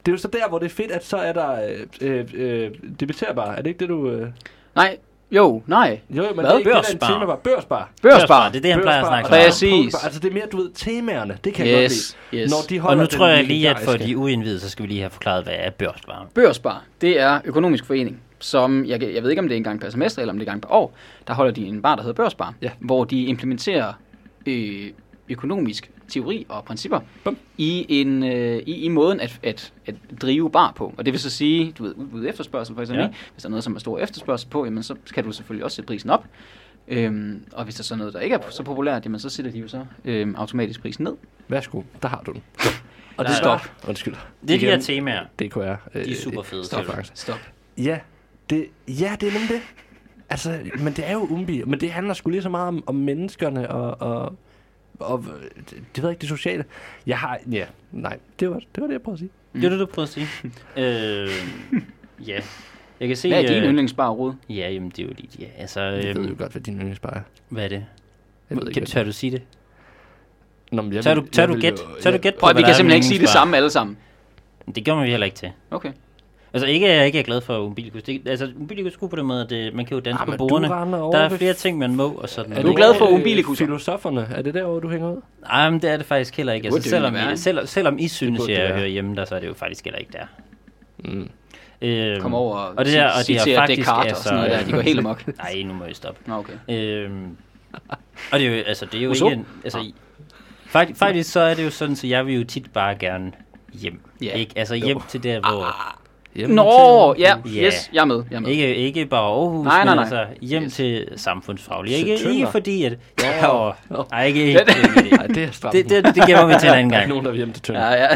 det er jo så der, hvor det er fedt, at så er der øh, øh, øh, debatterbar. Er det ikke det, du... Øh... Nej, jo, nej. Jo, jo, men Hvad? det er ikke det, der er Børsbar. en tema var. Børsbar. Børsbar. Det er det, han plejer at snakke og om. Præcis. punktbar. Altså, det er mere, du ved, temaerne. Det kan jeg Yes, godt lide. yes. Når de Og holder nu tror jeg lige, at for de uindvidede, så skal vi lige have forklaret, hvad er børsbar. Børsbar, det er økonomisk forening, som, jeg, jeg ved ikke om det er en gang per semester, eller om det er en gang per år, der holder de en bar, der hedder Børsbar, Ja. hvor de implementerer øh, økonomisk teori og principper Bum. i, en, øh, i, i måden at, at, at drive bar på. Og det vil så sige, du ved, udbud efterspørgsel for eksempel, Ja. hvis der er noget, som er stor efterspørgsel på, jamen så kan du selvfølgelig også sætte prisen op. Øhm, og hvis der så er noget, der ikke er så populært, jamen så sætter de jo så øhm, automatisk prisen ned. Værsgo, der har du den. Og det stop. Undskyld. Det er de her temaer. DKR. Øh, De er super fede. Stop, du. stop. Ja, det, ja, det er nemlig det. Altså, men det er jo umbi. Men det handler sgu lige så meget om, om menneskerne og, og, og det, det ved jeg ikke, det sociale. Jeg har, ja, nej, det var det, var det jeg prøvede at sige. Det er det, du prøver at sige. øh, ja. Jeg kan se... Hvad er din øh, yndlingsbar rod? Ja, jamen det er jo lige... Ja, altså... Jeg ved jo Øhm, godt, hvad din yndlingsbar er. hvad er det? Jeg ved ikke, Kan, tør du sige det? Nå, men jeg Tør vil- du, tør jeg du vil gæt? jo- Tør du jeg- gæt på, Prøv vi kan simpelthen ikke sige det samme alle sammen. Det gør man vi heller ikke til. Okay. Altså ikke, jeg ikke er glad for Umbilicus. Det, altså Umbilicus er god på den måde, at det, man kan jo danse Ah, på bordene. Der er flere ting, man må og sådan Er du glad for ikke, øh, umbilikusser? Filosoferne, er det der, hvor du hænger ud? Nej, men det er det faktisk heller ikke. Altså, selvom. I, selv, selvom I synes, jeg hører hjemme der, så er det jo faktisk heller ikke der. Mm. Øhm, Kom over og, og det der, og det er faktisk Descartes altså, og sådan noget der. De går helt amok. Nej, nu må jeg stoppe. Nå, okay. Øhm, og det er jo, altså, det er jo Rousseau? ikke en, altså, i- faktisk, faktisk så er det jo sådan, så jeg vil jo tit bare gerne hjem. Ja. Ikke? Altså hjem til der, hvor... Hjemme Nå, til- ja, Ja. yes, jeg er med. Jeg er med. Ikke, ikke bare Aarhus, Nej, nej, men nej. altså hjem Yes. til samfundsfaglige. Ikke, ikke fordi, at... Ja, og, nej, ikke, ikke. Nej, det er stramt. Det, det, det gemmer vi til en anden Der er gang. nogen, der vil hjem til Tønder. Ja, ja.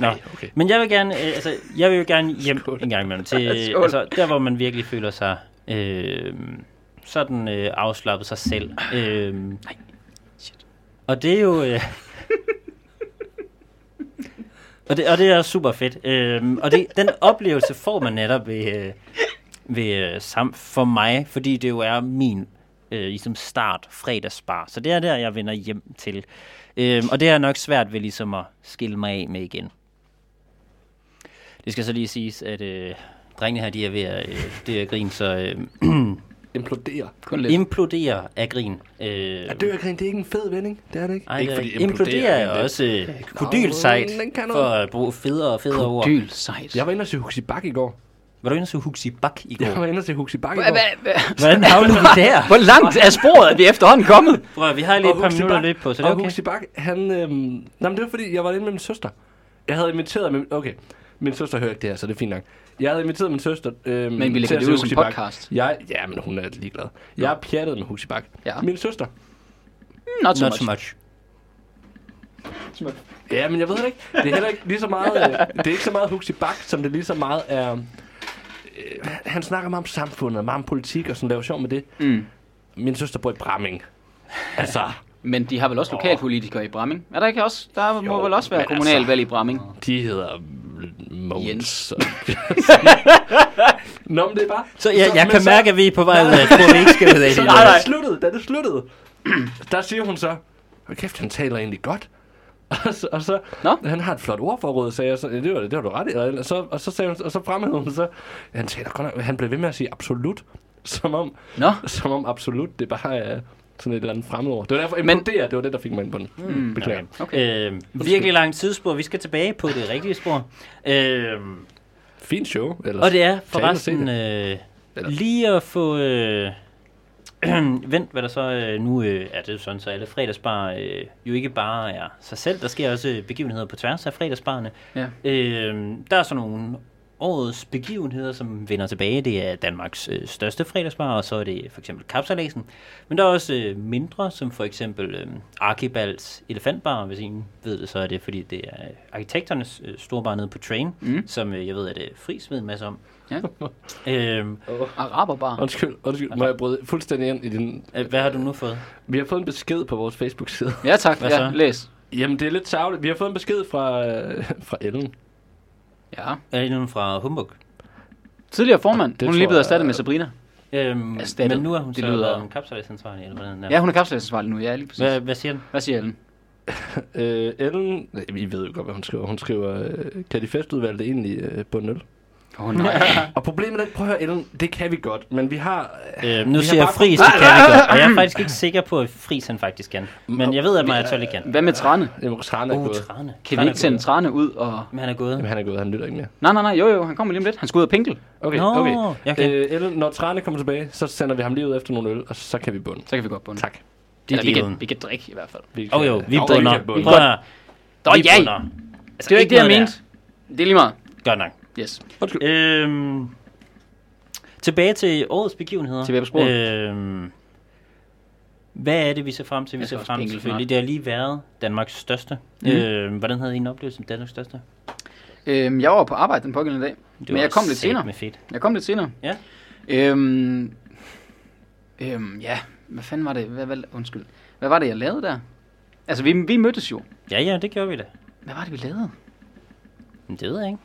Nå. okay. Men jeg vil gerne, øh, altså, jeg vil jo gerne hjem Skål. en gang imellem til, Skål. altså, der hvor man virkelig føler sig øh, sådan øh, afslappet sig selv. Øh, Nej, shit. Og det er jo... Øh, og, det, og det er super fedt. Øhm, og det, den oplevelse får man netop ved, øh, ved øh, sam, for mig, fordi det jo er min øh, ligesom start fredagsbar. Så det er der, jeg vender hjem til. Øhm, og det er nok svært ved ligesom at skille mig af med igen. Det skal så lige siges, at øh, drengene her, de er ved at øh, det er grin, så øh, Imploderer. Kun lidt. implodere af grin. Øh, Ja, dør af grin, det er ikke en fed vending. Det er det ikke. ej, ikke det implodere er også øh, kodylsejt, for at bruge federe og federe ord. Dyl sejt. Jeg var inde og se Huxi Bak i går. Var du inde og så Huxi Bak i går? Jeg var inde og se Huxi Bak i går. Hvordan havlede vi der? Hvor langt er sporet, er vi efterhånden kommet? Prøv, at- vi har lige et Og par minutter lidt på, så det er og okay. Huxi Bak, han... Øhm, nej, men det var fordi, jeg var inde med min søster. Jeg havde inviteret min... Okay, min søster hører ikke det her, så det er fint nok. Jeg havde inviteret min søster øhm, Men vi til lægger at det ud som podcast. Jeg, ja, men hun er ligeglad. Jeg er pjattet med Huxi Bak. Ja. Min søster. Not so Not much. so much. Ja, men jeg ved det ikke. Det er heller ikke lige så meget... Øh, det er ikke så meget Huxi Bak, som det lige så meget er... Øh, han snakker meget om samfundet, meget om politik og sådan laver sjov med det. Mm. Min søster bor i Bramming. Altså, Men de har vel også lokalpolitikere i Bramming? Er der ikke også? Der må Jo, vel også være men kommunalvalg i Bramming. de hedder Mogens. Jens. Nå, men det er bare... Så jeg, jeg men kan mærke, at vi er på vej ud af, jeg tror, vi ikke skal ud af Så Nej, nej. det sluttede, da det sluttede, der siger hun så, Hold kæft, han taler egentlig godt. Og så, og så Nå. han har et flot ordforråd, sagde jeg så, ja, det var det, det var du ret i. Og så, og så, sagde hun, og så fremhævede hun så, han taler godt han blev ved med at sige absolut, som om, Nå, som om absolut, det bare er sådan et eller andet fremmedord. Det var derfor, Men- det, det var det, der fik mig ind på den. Mm, Beklager. okay. Øh, virkelig langt tidsspor. Vi skal tilbage på det rigtige spor. Øh, Fint show. Ellers. og det er forresten øh, lige at få øh, vent, hvad der så øh, nu øh, er det sådan, så alle fredagsbar øh, jo ikke bare er sig selv. Der sker også begivenheder på tværs af fredagsbarne. Ja. Øh, der er så nogle årets begivenheder, som vender tilbage. Det er Danmarks øh, største fredagsbar, og så er det for eksempel Kapsalasen. Men der er også øh, mindre, som for eksempel øh, Archibalds Elefantbar. Hvis ingen ved det, så er det, fordi det er arkitekternes øh, store bar nede på Train, Mm. som øh, jeg ved, at øh, Friis ved en masse om. Ja. Øhm, araberbar. Undskyld, undskyld. Må jeg bryde fuldstændig ind i din... øh, hvad har du nu fået? Vi har fået en besked på vores Facebook-side. Ja tak, Hvad ja, så? læs. Jamen, det er lidt savligt. Vi har fået en besked fra, øh, fra Ellen. Ja. Er det nogen fra Humbug? Tidligere formand, Det hun er lige blevet jeg- erstattet med Sabrina. Øhm, Erstattet. men nu er hun Det så lyder- kapsalasansvarlig, eller hvordan er Ja, hun er kapslæsansvarlig nu, ja, lige præcis. hvad, hvad siger den? Hvad siger Ellen? Øh, Ellen... Nej, I ved jo godt, hvad hun skriver. Hun skriver, øh, kan de festudvalgte egentlig øh, på en øl? Åh oh, nej. Og problemet er, prøv at høre, Ellen, det kan vi godt, men vi har... Øh, nu vi siger jeg Friis, det kan vi godt. Og jeg er faktisk ikke sikker på, at Friis han faktisk kan. Men jeg ved, at Maja Tolle kan. Hvad med Trane? Jamen, Trane er Uh, gået. Trane. Kan vi ikke sende Trane ud og... Men han er gået. Jamen, han er gået, han lytter ikke mere. Nej, nej, nej, jo, jo, han kommer lige om lidt. Han skal ud og pinkel. Okay, Nå, okay. okay. Øh, Ellen, når Trane kommer tilbage, så sender vi ham lige ud efter nogle øl, og så kan vi bunde. Så kan vi godt bunde. Tak. Det er Eller, vi, kan, vi kan drikke i hvert fald. Vi Åh oh, jo, vi bunder. kan bunde. Prøv at høre. Nå, Vi ja, bunder. det er ikke det, jeg mente. Det er lige meget. Godt nok. Yes. Øhm, tilbage til årets begivenheder. Tilbage på sporet. Øhm, hvad er det, vi ser frem til? Vi ser frem til selvfølgelig. Det har lige været Danmarks største. Mhm. Øhm, hvordan havde I en oplevelse som Danmarks største? Øhm, jeg var på arbejde den pågældende dag. Det Men jeg kom lidt senere. fedt. Jeg kom lidt senere. Ja. Øhm, øhm, ja, hvad fanden var det? Hvad, hvad, undskyld. Hvad var det, jeg lavede der? Altså, vi, vi mødtes jo. Ja, ja, det gjorde vi da. Hvad var det, vi lavede? Men det ved jeg ikke.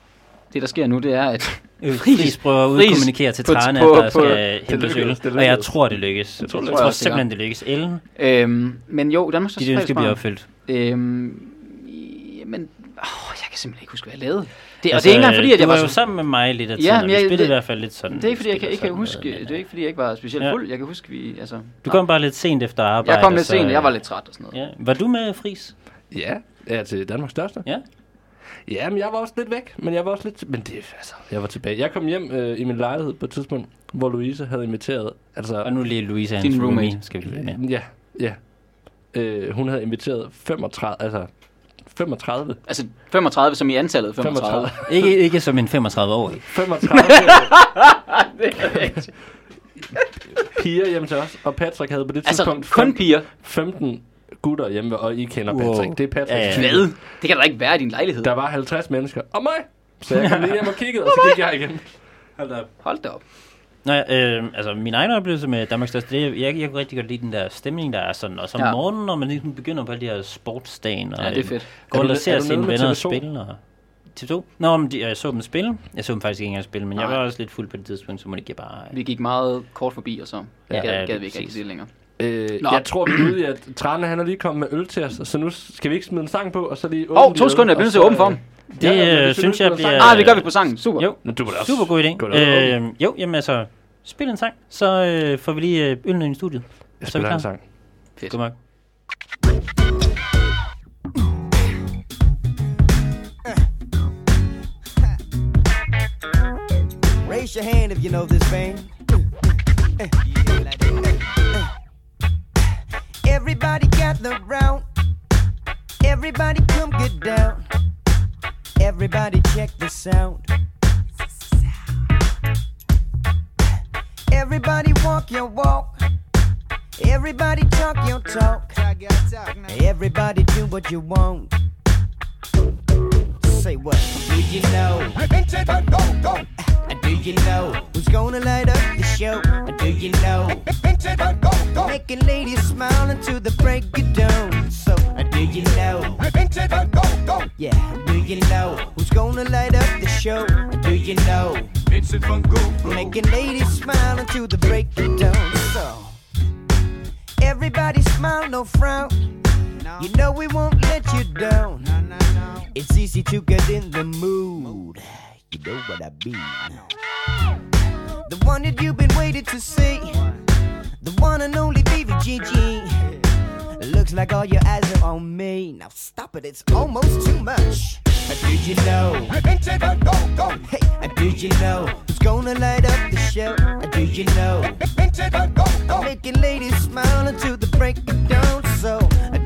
Det, der sker nu, det er, at Øh, Friis prøver at udkommunikere til Trane, at der på- skal hentes øl. Og jeg tror, det lykkes. Jeg tror, det jeg tror simpelthen, det lykkes. Ellen, øhm, men jo, Danmarks dit største ønske bliver opfyldt. Øhm, jamen, åh, jeg kan simpelthen ikke huske, hvad jeg lavede. Det, altså, Altså, og det er ikke engang fordi, at jeg var jo så... sammen med mig lidt af Ja, tiden, men og vi jeg- spillede det- i hvert fald lidt sådan. Det er ikke fordi, jeg kan, ikke kan huske, noget, men, det er ikke fordi, jeg ikke var specielt Ja. fuld. Jeg kan huske, vi, altså... Du kom bare lidt sent efter arbejde. jeg kom lidt sent, jeg var øh, lidt træt og sådan noget. Ja. Var du med, Friis? Ja, ja til Danmarks største. Ja. Ja, men jeg var også lidt væk, men jeg var også lidt... Men det, altså, jeg var tilbage. Jeg kom hjem øh, i min lejlighed på et tidspunkt, hvor Louise havde inviteret... Altså, Og nu lige Louise, Din hans roomie, roommate. skal vi lige med. Ja, ja. Øh, hun havde inviteret 35, altså 35, Altså 35 som i antallet 35. 35, Ikke, ikke som en 35-årig. 35 det er rigtigt. piger hjemme til os, og Patrick havde på det Altså tidspunkt kun fem- piger. 15 gutter hjemme, og I kender Wow. Patrick. Det er Patrick. Ja, ja. Hvad? Det kan da ikke være i din lejlighed. Der var 50 mennesker, og mig! Så jeg kom lige hjem og kiggede, og så gik jeg igen. Hold da op. Nå, ja, øh, altså min egen oplevelse med Danmarks Største, det, jeg, jeg kunne rigtig godt lide den der stemning, der er sådan, og så om Ja. morgenen, når man ligesom begynder på alle de her sportsdagen, og Ja, det er fedt. går Er og ser er sine venner TV2? spille, og TV2. Nå, men de, jeg så dem spille. Jeg så dem faktisk ikke engang spille, men jeg Nej. var også lidt fuld på det tidspunkt, så må det ikke bare... Vi gik meget kort forbi, og så Ja, gad, ja, gad vi ikke rigtig det længere. Øh, Nå. jeg tror, vi er ude i, at Trane han er lige kommet med øl til os, så nu skal vi ikke smide en sang på, og så lige Åh, oh, to de øl, sekunder, jeg og bliver nødt til at åbne for ham. Det Ja, ja, men øh, synes jeg bliver... Ah, det gør vi på sangen. Super. Jo, Nå, du også. super god idé. Øh, jo, jamen altså, spil en sang, så øh, får vi lige øh, øllen ind i studiet. Jeg så er vi spiller en sang. Fedt. God nok. Raise your hand if you know this band. Everybody gather round. Everybody come get down. Everybody check the sound. Everybody walk your walk. Everybody talk your talk. Everybody do what you want. Say what? Do you know? Do you know who's gonna light up the show? Do you know? Making ladies smile until the break of dawn. So, do you know? Yeah, do you know who's gonna light up the show? Do you know? Making ladies smile until the break of dawn. So, everybody smile, no frown. You know we won't let you down. It's easy to get in the mood. You know what I mean. The one that you've been waiting to see. The one and only BBGG. Looks like all your eyes are on me. Now stop it, it's almost too much. Do you know? Hey, do you know who's gonna light up the show? Do you know? Making ladies smile until the break of dawn. So,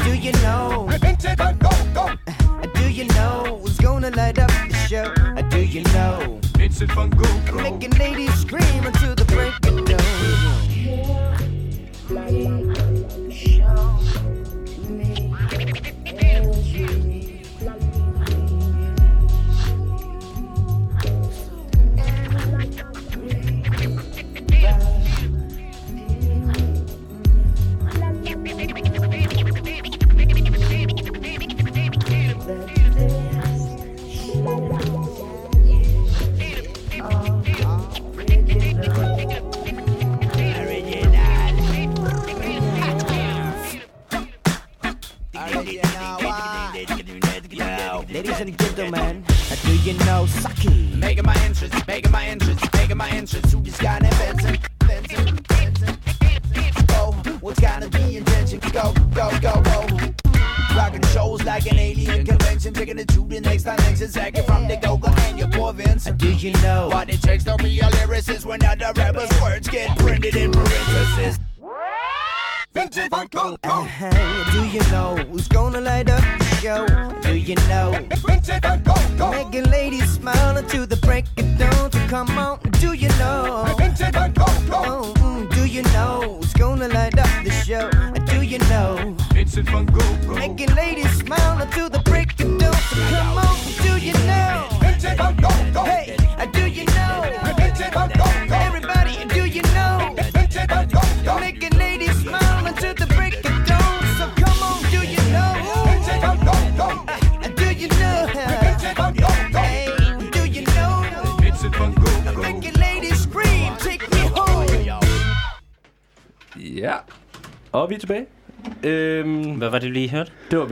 do you know? Do you know who's gonna light up the show? Uh, Do you know? It's a fungal Making ladies scream until the break of dawn.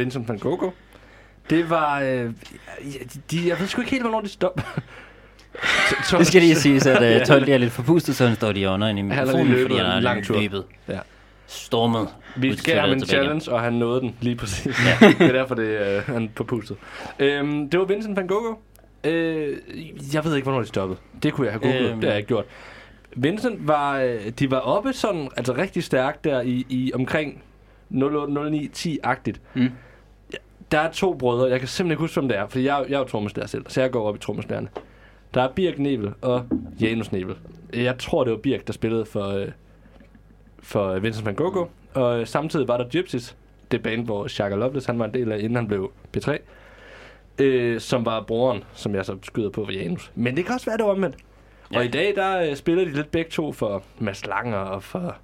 Vincent van Gogh. Det var... Øh, de, jeg ved sgu ikke helt, hvornår de stopper. Det skal lige siges, at uh, 12 er lidt forpustet, så han står de under i mikrofonen, lige fordi løbet han har lang tur. løbet. Ja. Stormet. Vi gav ham en challenge, og han nåede den lige præcis. Ja. det er derfor, det øh, han er forpustet. Øhm, det var Vincent van Gogh. Øh, jeg ved ikke, hvornår de stoppede. Det kunne jeg have googlet. Øhm. Øhm. Det har jeg ikke gjort. Vincent var, øh, de var oppe sådan, altså rigtig stærkt der i, i omkring 08, 09, 10-agtigt. Mm. Der er to brødre, jeg kan simpelthen ikke huske, hvem det er, for jeg, jeg er jo trommeslager selv, så jeg går op i trommeslæerne. Der er Birk Nebel og Janus Nebel. Jeg tror, det var Birk, der spillede for, øh, for Vincent van Gogh. Og øh, samtidig var der Gypsies, det band, hvor Shaka Loveless han var en del af, inden han blev P3. Øh, som var broren, som jeg så skyder på for Janus. Men det kan også være, det var omvendt. Ja. Og i dag, der øh, spiller de lidt begge to for Mads Langer og for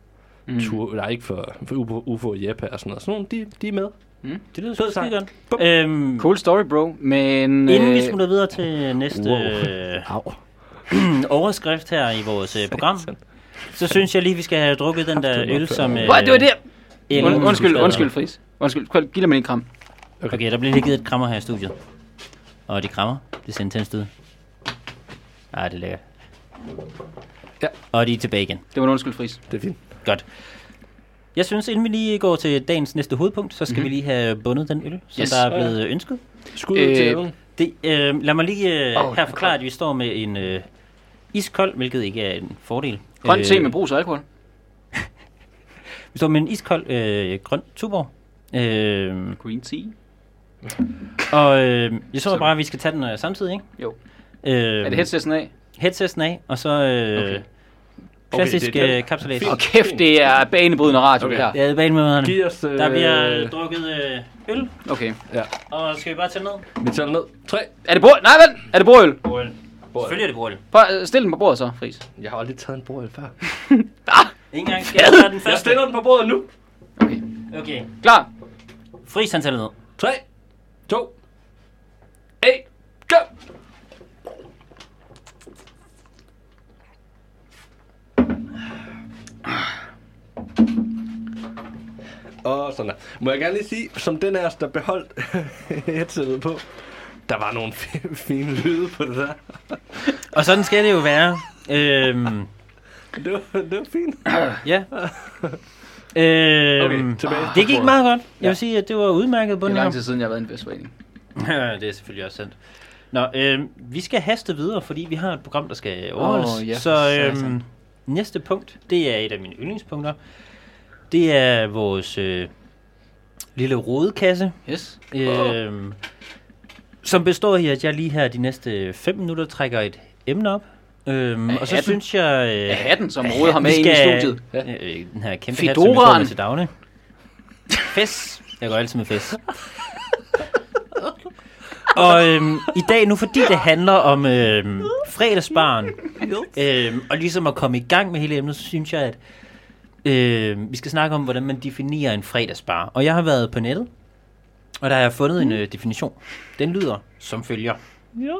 mm. Tur, nej, ikke for, for UFO, UFO og Jeppe og sådan noget. Sådan nogle, de, de er med. Det lyder skide godt. Øhm, Cool story, bro. Men... Inden vi øh, smutter videre til næste Wow. øh, overskrift her i vores øh, program, så synes jeg lige, vi skal have drukket den der øl, som... Øh, Hvor, det var det! Und, undskyld, undskyld, Friis. Undskyld, giv mig en kram. Okay, der bliver lige givet et krammer her i studiet. Og de krammer, det sender tændst ud. Ej, det er lækkert. Ja. Og de er tilbage igen. Det var en undskyld, Friis. Det er fint. Godt. Jeg synes, inden vi lige går til dagens næste hovedpunkt, så skal mm-hmm. vi lige have bundet den øl, som Yes. der er blevet ønsket. Skud ud til Øh, Ellen. Det, øh, lad mig lige øh, oh, her er forklare, at vi står med en øh, iskold, hvilket ikke er en fordel. Grøn te med brus og alkohol. Vi står med en iskold øh, grøn tuborg. Øh, Green tea. og øh, jeg Så- bare, at vi skal tage den øh, samtidig, ikke? Jo. Øh, Er det headsetten af? Headsetten af, og så øh, Okay. Okay. klassisk Okay, det er øh. Og kæft, det er banebrydende radio, Okay. det her. Ja, det er maderne. Giv os... Øh, Der bliver øh, drukket øh, øl, Okay. og skal vi bare tage ned? Vi tæller ned. 3. Er det bord? Nej, vent! Er det bordøl? Bordøl. Selvfølgelig er det bordøl. Prøv, øh, stil den på bordet så, Friis. Jeg har aldrig taget en bordøl før. Ikke engang skal jeg tage den Jeg første. stiller den på bordet nu. Okay. Okay. Klar. Friis han tæller ned. 3, 2, Og sådan der. Må jeg gerne lige sige, som den af os, der beholdt headsetet på, der var nogle fi- fine lyde på det der. Og sådan skal det jo være. Øhm, Det var, det var fint. ja. Øhm, Okay, tilbage. det gik meget godt. Jeg vil sige, at det var udmærket Det er lang tid siden, jeg har været i en festforening. Det er selvfølgelig også sandt. Nå, øhm, vi skal haste videre, fordi vi har et program, der skal overholdes. Åh, ja, så øhm, næste punkt, det er et af mine yndlingspunkter. Det er vores øh, lille rodekasse, Yes. øhm, som består i, at jeg lige her de næste 5 minutter trækker et emne op. Øhm, og så hatten? synes jeg... Øh, Af hatten, som Rode har med vi ind i skal- studiet. Øh, den her kæmpe hat, som jeg med til daglig. Fes. Jeg går altid med fes. Og øhm, i dag nu, fordi det handler om øhm, fredagsbarn, øhm, og ligesom at komme i gang med hele emnet, så synes jeg, at øh, vi skal snakke om, hvordan man definerer en fredagsbar. Og jeg har været på nettet, og der har jeg fundet en øh, definition. Den lyder som følger. Ja.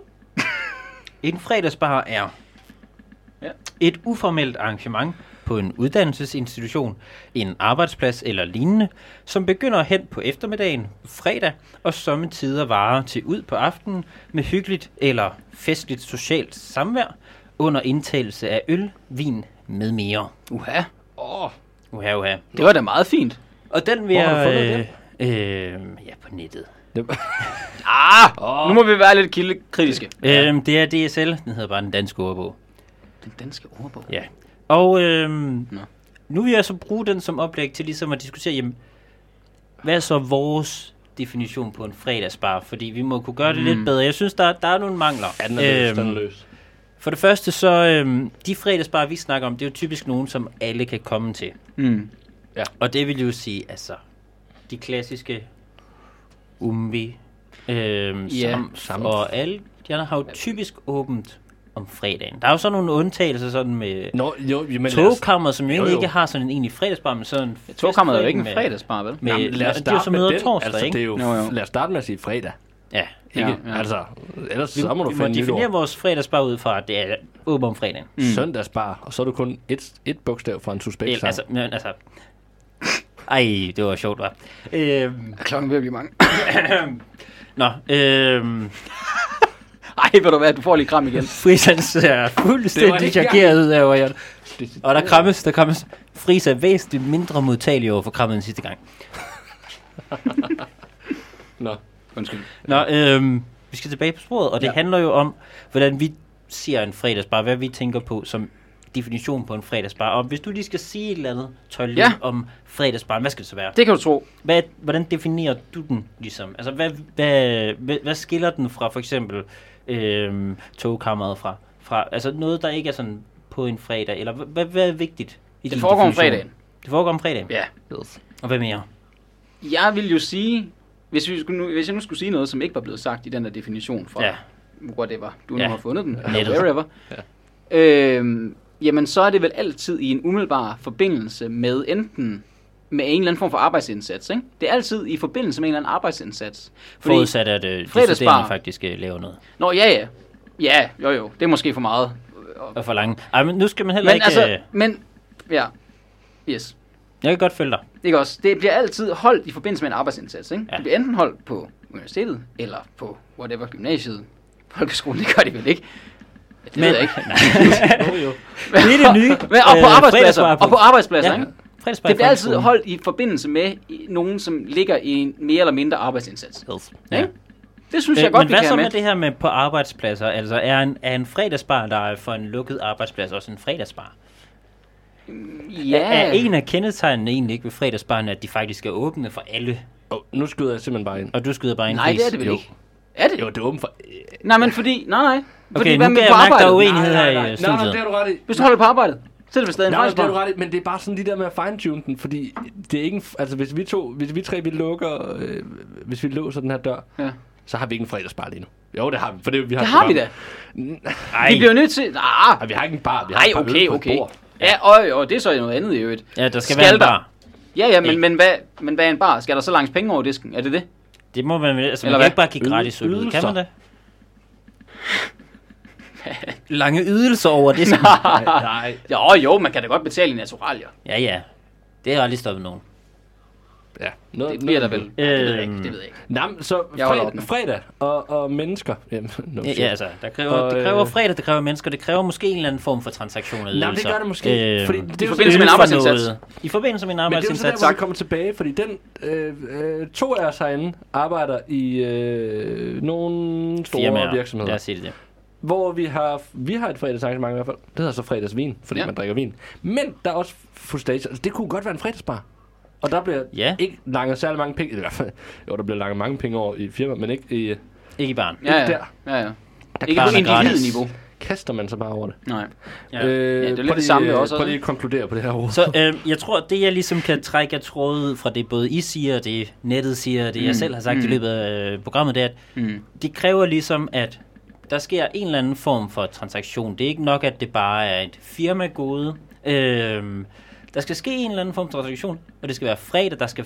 En fredagsbar er Ja. et uformelt arrangement på en uddannelsesinstitution, en arbejdsplads eller lignende, som begynder hen på eftermiddagen fredag og sommetider varer til ud på aftenen med hyggeligt eller festligt socialt samvær under indtagelse af øl, vin med mere. Uha. Uha, uha. Det var da meget fint. Og den vil Hvor har du jeg... fundet øh, øh, ja, på nettet. Ah, oh. nu må vi være lidt kildekritiske. Øhm, det er DSL, den hedder bare den danske ordbog. Den danske ordbog. Ja. Og øhm, Nå. nu vil jeg så bruge den som oplæg til ligesom at diskutere, jamen, hvad er så vores definition på en fredagsbar? Fordi vi må kunne gøre det mm. lidt bedre. Jeg synes, der, der er nogle mangler. Ja, den er løs, den er løs. For det første, så øhm, de fredagsbar, vi snakker om, det er jo typisk nogen, som alle kan komme til. Mm. Og det vil jo sige, altså, de klassiske umvi, øhm, Ja, som, samme. og alle, de andre har jo typisk åbent om fredagen. Der er jo så nogle undtagelser sådan med Nå, jo, men lad os, togkammer, som jo egentlig jo. ikke har sådan en egentlig fredagsbar, men sådan en Togkammeret er jo ikke en fredagsbar, vel? Med, Jamen, lad os det er jo så starte med møder den. torsdag, altså? Det er jo, Jo, jo. Lad os starte med at sige fredag. Ja. Ikke? Ja. Altså, ellers Vi, så må du vi må finde nyt definere ord. vores fredagsbar ud fra, at det er åben om fredagen. Mm. Søndagsbar, og så er du kun et, et bogstav fra en suspekt sang. altså, men, altså, ej, det var sjovt, var. Øhm, Er klokken ved at blive mange? nå, øhm, Ej, ved du hvad, du får lige kram igen. Det var fuldstændig chokeret ud af, hvor jeg... Og der krammes, der krammes. Friis er væsentligt mindre modtagelig over for krammet end sidste gang. Nå. Undskyld. Nå, øhm, vi skal tilbage på sporet, og det Ja. handler jo om, hvordan vi ser en fredagsbar, hvad vi tænker på som definition på en fredagsbar. Og hvis du lige skal sige et eller andet, Tolly, Ja. om fredagsbaren, hvad skal det så være? Det kan du tro. Hvad, hvordan definerer du den, ligesom? Altså, hvad, hvad, hvad, hvad skiller den fra for eksempel øhm, togkammeret fra, fra? Altså, noget, der ikke er sådan på en fredag, eller hvad, hvad, er vigtigt i Det din foregår om definition? fredagen. Det foregår om fredagen? Ja. Og hvad mere? Jeg vil jo sige, hvis, vi skulle nu, hvis jeg nu skulle sige noget, som ikke var blevet sagt i den der definition fra Ja. whatever, du nu Ja. har fundet den, eller wherever, øhm, jamen så er det vel altid i en umiddelbar forbindelse med enten med en eller anden form for arbejdsindsats. Ikke? Det er altid i forbindelse med en eller anden arbejdsindsats. Fordi, Forudsat, at øh, de fredagsbar- studerende faktisk øh, laver noget. Nå, ja, ja. Ja, jo, jo. Det er måske for meget. Og for lange. Ej, men nu skal man heller Men ikke... altså, øh, men, ja. Yes. Jeg kan godt følge dig. Ikke også? Det bliver altid holdt i forbindelse med en arbejdsindsats. Ikke? Ja. Det bliver enten holdt på universitetet, eller på whatever, gymnasiet, folkeskolen, det gør de vel ikke. Ja, det men, ved jeg ikke. Jo, jo. Det er det nye. Men, og på øh, arbejdspladser, og på arbejdspladser, Ja, ikke? Det bliver altid holdt i forbindelse med nogen, som ligger i en mere eller mindre arbejdsindsats. Ja. Ikke? Det synes jeg godt, men vi hvad kan så med med. det her med på arbejdspladser? Altså, er en, er en fredagsbar, der er for en lukket arbejdsplads, også en fredagsbar? Ja, Er en af kendetegnene egentlig ikke ved fredagsbaren, at de faktisk er åbne for alle, Oh, nu skyder jeg simpelthen bare ind. og du skyder bare en nej, det er det vel Jo. ikke. Er det? Jo, det er åbent for... Nej, men fordi, nej, nej. Fordi, Okay, hvad nu kan på jeg mærke, der er arbejdet? uenighed her i nej, nej, studiet. nej, det har du ret i. Hvis du holder på arbejdet, så er det stadig en Nej, det har du ret i, men det er bare sådan de der med at fine-tune den, fordi det er ikke en, altså hvis vi to, hvis vi tre, vi lukker, øh, hvis vi låser den her dør, Ja. så har vi ikke en fredagsbar lige nu. Jo, det har vi, for det, vi har Det et har vi da. Ej, Vi bliver nødt til... Ah, Nej, vi har ikke en bar, vi har nej, par okay, okay. bord. Ja, og, og det er så noget andet i øvrigt. ja, der skal, Skal være en der? bar. Ja, ja, men, men, hvad, men hvad er en bar? Skal der så langt penge over disken? Er det det? Det må man vel, altså Eller man kan hvad? ikke bare give gratis øl ud, kan Ydelser. man det? Lange ydelser over det. Nej, nej. Jo, jo, man kan da godt betale i naturalier. ja, ja. Det har aldrig stoppet nogen. Ja, noget, Det bliver der noget- vel. Ja, det ved jeg ikke, det ved jeg ikke. Nå, men så Jeg fredag, fredag og, og mennesker. Jamen, no Ja, ja, altså, der kræver, Og, det kræver øh, fredag, det kræver mennesker, det kræver måske en eller anden form for transaktion af Nej, det gør det måske, Øhm, fordi det er I forbindelse med en arbejdsindsats. noget. I forbindelse med en Men det er jo så der, arbejdsindsats. hvor vi kommer tilbage, fordi den øh, øh, to af os herinde arbejder i øh, nogle store Firmaer. virksomheder. Lad os sige det. der. Hvor vi har, vi har et fredagsarrangement i hvert fald. Det hedder så fredagsvin, fordi Ja. ja. man drikker vin. Men der er også fustage. Altså, det kunne godt være en fredagsbar. Og der bliver Ja. ikke langet særlig mange penge. I hvert fald, jo, der bliver langet mange penge over i firma, men ikke i... Ikke i barn. Ja, ja. der. ja, ja. Der Ikke på individniveau. kaster man sig bare over det. Nej. Ja. Øh, Ja, det er lidt det samme lige, også, Prøv ikke? lige at konkludere på det her ord. Så øh, jeg tror, det jeg ligesom kan trække af trådet ud fra det, både I siger, og det nettet siger, og det jeg Mm, selv har sagt mm. i løbet af øh, programmet, det er, at Mm. det kræver ligesom, at der sker en eller anden form for transaktion. Det er ikke nok, at det bare er et firmagode. Øh, der skal ske en eller anden form for transaktion, og det skal være fredag, der skal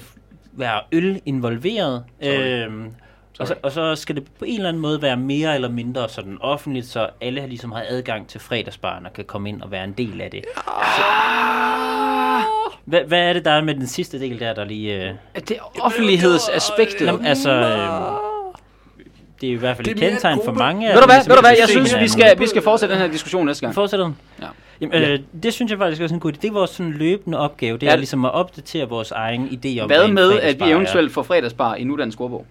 være øl involveret. Øh, og, så, og så skal det på en eller anden måde være mere eller mindre sådan offentligt, så alle ligesom har adgang til fredagsbaren og kan komme ind og være en del af det. Hvad, hvad er det, der er med den sidste del der, der lige... Øh, Det er offentlighedsaspektet. Jamen, altså, øh, det er i hvert fald Det et kendetegn for mange. Ved du hvad, ligesom ved du hvad, jeg synes, vi skal, vi skal fortsætte den her diskussion næste gang. Fortsætter den? Ja. Jamen, øh, det synes jeg faktisk også er en god idé. Det er vores sådan løbende opgave. Det er Ja. ligesom at opdatere vores egen idé om, Hvad med, at vi er. eventuelt får fredagsbar i Nudansk ordbog?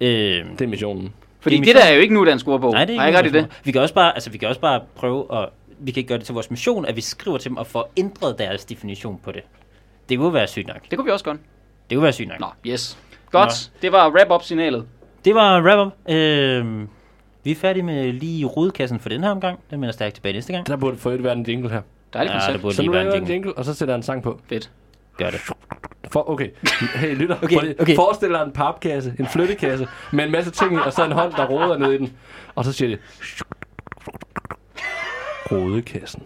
Øh, Det er missionen. Fordi Det er det der er jo ikke Nudansk ordbog. nej, det er Har jeg ikke ret i det? Vi kan også bare, altså, vi kan også bare prøve at... Vi kan gøre det til vores mission, at vi skriver til dem og får ændret deres definition på det. Det kunne være sygt nok. Det kunne vi også godt. Det kunne være sygt nok. Nå, yes. Godt, det var wrap-up-signalet. Det var wrap-up. Øh, vi er færdige med lige rodekassen for den her omgang. Den vender stærkt tilbage næste gang. Der burde for øvrigt være en jingle her. Dejligt Ja, koncept. det burde Så lige nu være laver en jingle. og så sætter jeg en sang på. Fedt. Gør det. For, okay, hey lytter, Okay, okay. forestil dig en papkasse, en flyttekasse, med en masse ting og så en hånd, der roder ned i den. Og så siger det... Rodekassen.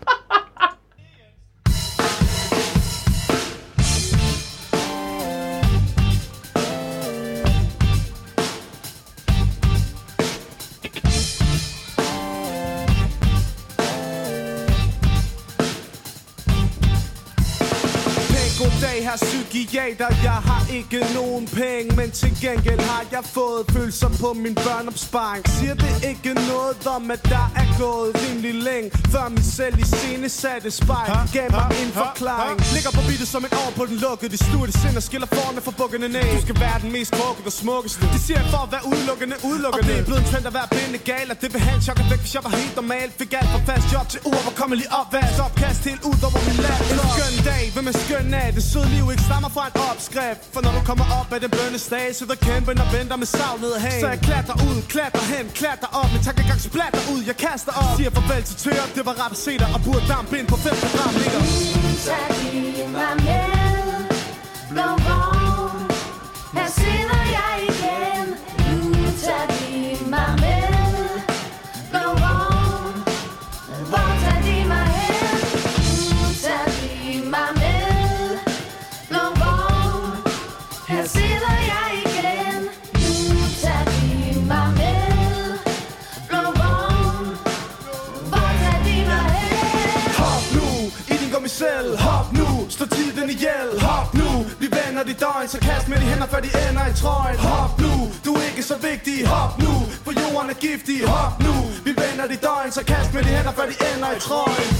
Goddag, her psykiater. Jeg har ikke nogen penge Men til gengæld har jeg fået følelser på min børneopsparing. Siger det ikke noget om, at der er gået rimelig længe Før mig selv i scene satte spejl? Gav mig en forklaring. Ligger på beatet som et år på den lukkede stue Det sind og skiller forne for bukkende næ Du skal være den mest krukket og smukkeste. Det siger jeg for at være udelukkende, udelukkende. Og det er blevet en trend at være binde gal Og det vil have en chok væk, hvis jeg var helt normal. Fik alt for fast job til uoverkommelig opvask Opkast helt ud over min land En skøn dag, hvem er skøn af Det søde liv ikke stammer fra en opskrift. For når du kommer op af den bønnestage Sidder kæmpen og venter med savnet hang Så jeg klatrer ud, klatrer hen, klatrer op. Min tankegang splatter ud, jeg kaster op. Siger farvel til tøger, det var ret at se dig Og burde damp ind på 5 kvadratmeter. Lige mig med. Blå selv. Hop nu, slå tiden ihjel. Hop nu, vi vender dit døgn Så kast med de hænder, før de ender i trøjen. Hop nu, du er ikke så vigtig. Hop nu, for jorden er giftig. Hop nu, vi vender dit døgn Så kast med de hænder, før de ender i trøjen.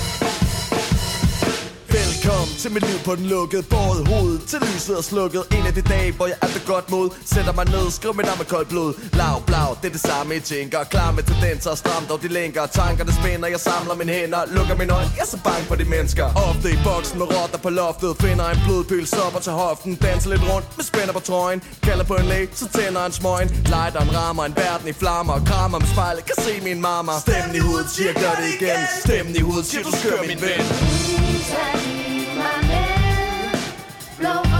Velkommen til mit liv på den lukkede Båret hoved til lyset og slukket. En af de dage, hvor jeg er ved godt mod. Sætter mig ned, skriver mit navn med koldt blod. Lav, blav, det er det samme, jeg tænker. Klar med tendenser, stram dog de lænker. Tankerne spænder, jeg samler mine hænder. Lukker mine øjne, jeg er så bange for de mennesker. Ofte i boksen med rotter på loftet. Finder en blodpøl, stopper til hoften. Danser lidt rundt med spænder på trøjen. Kalder på en læge, så tænder en smøgen. Lighteren rammer en verden i flammer. Krammer med spejlet, kan se min mamma. Stemmen i hovedet siger, gør det igen. Stemmen i hovedet siger, du skør min ven. Tag blå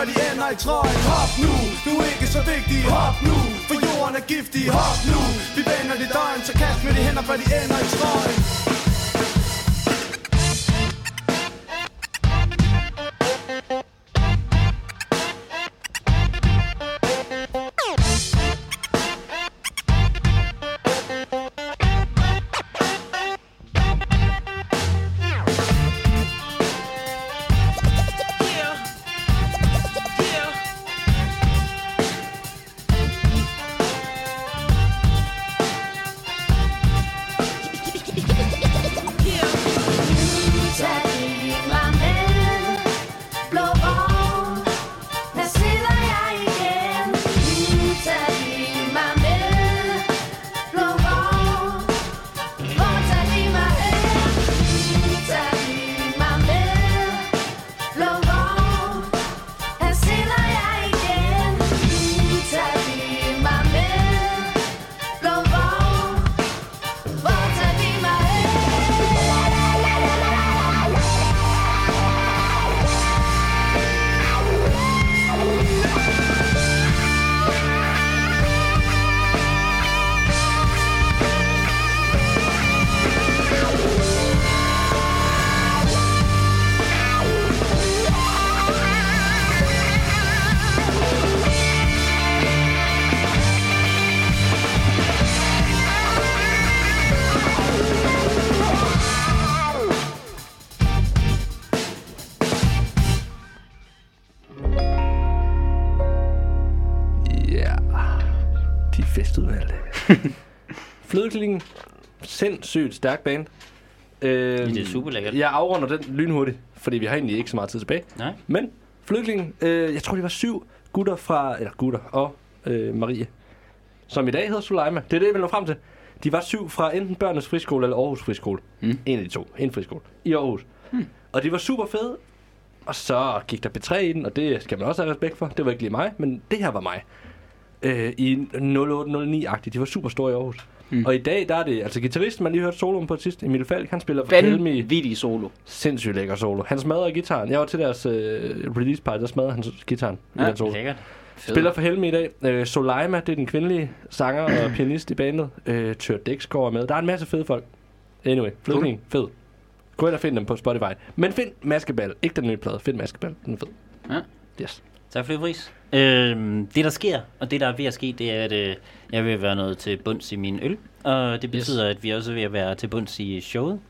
før de ender i trøjen Hop nu, du er ikke så vigtig Hop nu, for jorden er giftig Hop nu, vi vender dit døgn Så kast med de hænder, før de ender i trøjen. Flødeklingen, sindssygt stærk band. Øhm, Det er super lækkert. Jeg afrunder den lynhurtigt, fordi vi har egentlig ikke så meget tid tilbage. Nej. Men Flødeklingen, øh, jeg tror, de var syv gutter fra, eller gutter og øh, Marie, som i dag hedder Suleima. Det er det, vil nå frem til. De var syv fra enten Børnenes Friskole eller Aarhus Friskole. Mm. En af de to. En friskole. I Aarhus. Mm. Og de var super fede. Og så gik der B3 i den, og det skal man også have respekt for. Det var ikke lige mig, men det her var mig. Øh, I 0809-agtigt. De var super store i Aarhus. Mm. Og i dag, der er det, altså gitarristen, man lige hørte soloen på sidst, Emil Falk, han spiller for Helmi. Vanvittig solo. Sindssygt lækker solo. Han smadrer gitaren. Jeg var til deres øh, release party, der smadrede han gitaren Ja, i den solo. Lækkert. Fed. Spiller for Helmi i dag. Øh, Soleima, det er den kvindelige sanger og pianist i bandet. Øh, Tør Dexgaard er med. Der er en masse fede folk. Anyway, flygtning, fed. Gå ind og find dem på Spotify. Men find Maskebal. Ikke den nye plade. Find Maskebal. Den er fed. Ja. Yes. Tak for det, Friis. Øhm, det, der sker, og det, der er ved at ske, det er, at øh, jeg vil være noget til bunds i min øl. Og det betyder, yes. at vi også er ved at være til bunds i showet.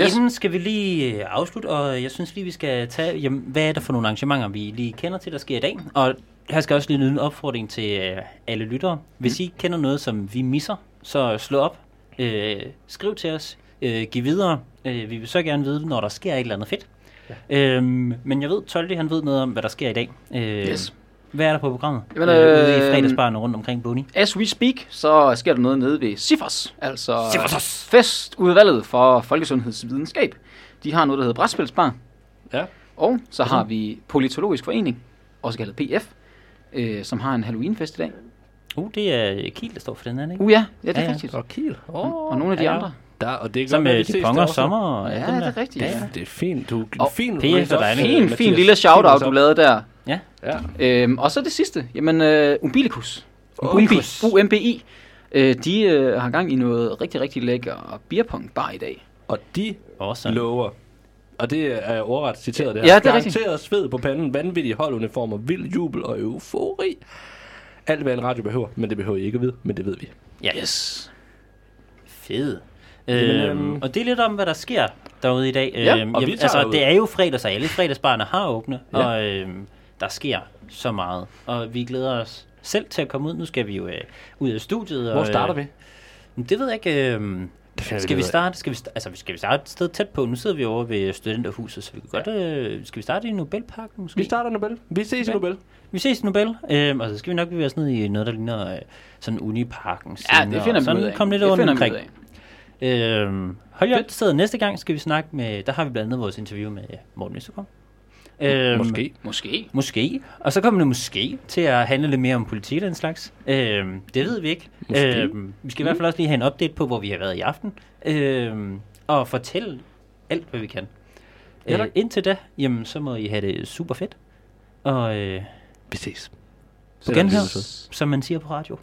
Yes. Inden skal vi lige øh, afslutte, og jeg synes lige, vi skal tage, jamen, hvad er der for nogle arrangementer, vi lige kender til, der sker i dag. Og her skal også lige lyde en opfordring til øh, alle lyttere. Hvis I kender noget, som vi misser, så slå op, øh, skriv til os, øh, giv videre. Øh, vi vil så gerne vide, når der sker et eller andet fedt. Ja. Øhm, men jeg ved, Toldi, han ved noget om, hvad der sker i dag. Øh, Yes. Hvad er der på programmet? Jamen, øh, ude i øh, fredagsbarne rundt omkring Boni. As we speak, så sker der noget nede ved Cifers, altså Cifers. festudvalget for folkesundhedsvidenskab. De har noget, der hedder Brætspilsbar. Ja. Og så har vi Politologisk Forening, også kaldet PF, øh, som har en Halloweenfest i dag. Uh, det er Kiel, der står for den her, ikke? Uh ja, ja det er Ja, ja. rigtigt. Og Kiel. Og, og nogle af de ja. andre Der, og det Som med de ponger sommer. og Ja, det der. er rigtigt. Ja. Det er fint. Du, Og fin, P.S. race for up, dig, øh, Fin, fin lille shout-out, du lavede der. Ja. Ja. Øhm, og så det sidste. Jamen, uh, Umbilicus. Umbilicus. UMB, UMBI. Uh, de uh, har gang i noget rigtig, rigtig lækker beerpong bar i dag. Og de Awesome. lover. Og det er ordret citeret det her. Ja, det er rigtigt. Garanteret sved på panden, vanvittige holduniformer, vild jubel og eufori. Alt hvad en radio behøver, men det behøver I ikke at vide, men det ved vi. Ja. Yes. Fed. Jamen, Øhm, øhm, og det er lidt om, hvad der sker derude i dag. Ja, øhm, og vi jamen, tager altså, det er jo fredag, så alle fredagsbarne har åbne, Ja. og øhm, der sker så meget. Og vi glæder os selv til at komme ud. Nu skal vi jo øh, ud af studiet. Hvor og, starter øh, vi? men Det ved jeg ikke. Øhm, finder vi skal vi starte? Skal vi, sta- altså, skal vi starte et sted tæt på? Nu sidder vi over ved studenterhuset, så vi kan godt... Øh, skal vi starte i Nobelparken måske? Vi starter Nobel. Vi ses i Ja. Nobel. Vi ses i Nobel, øhm, og så skal vi nok bevæge os ned i noget, der ligner øh, sådan Uniparken. Ja, det finder vi ud af. Kom lidt det rundt omkring. Øhm, hold jer opdateret. Næste gang skal vi snakke med, der har vi blandt andet vores interview med Morten Østergaard. Øhm, Måske. Måske. Måske. Og så kommer det måske til at handle lidt mere om politik og den slags. Øhm, det ved vi ikke. Måske. Øhm, vi skal i hvert fald også lige have en update på, hvor vi har været i aften. Øhm, og fortælle alt, hvad vi kan. Ja, Øh, indtil da, jamen, så må I have det super fedt. Og øh, Vi ses. på genhør, som man siger på radio.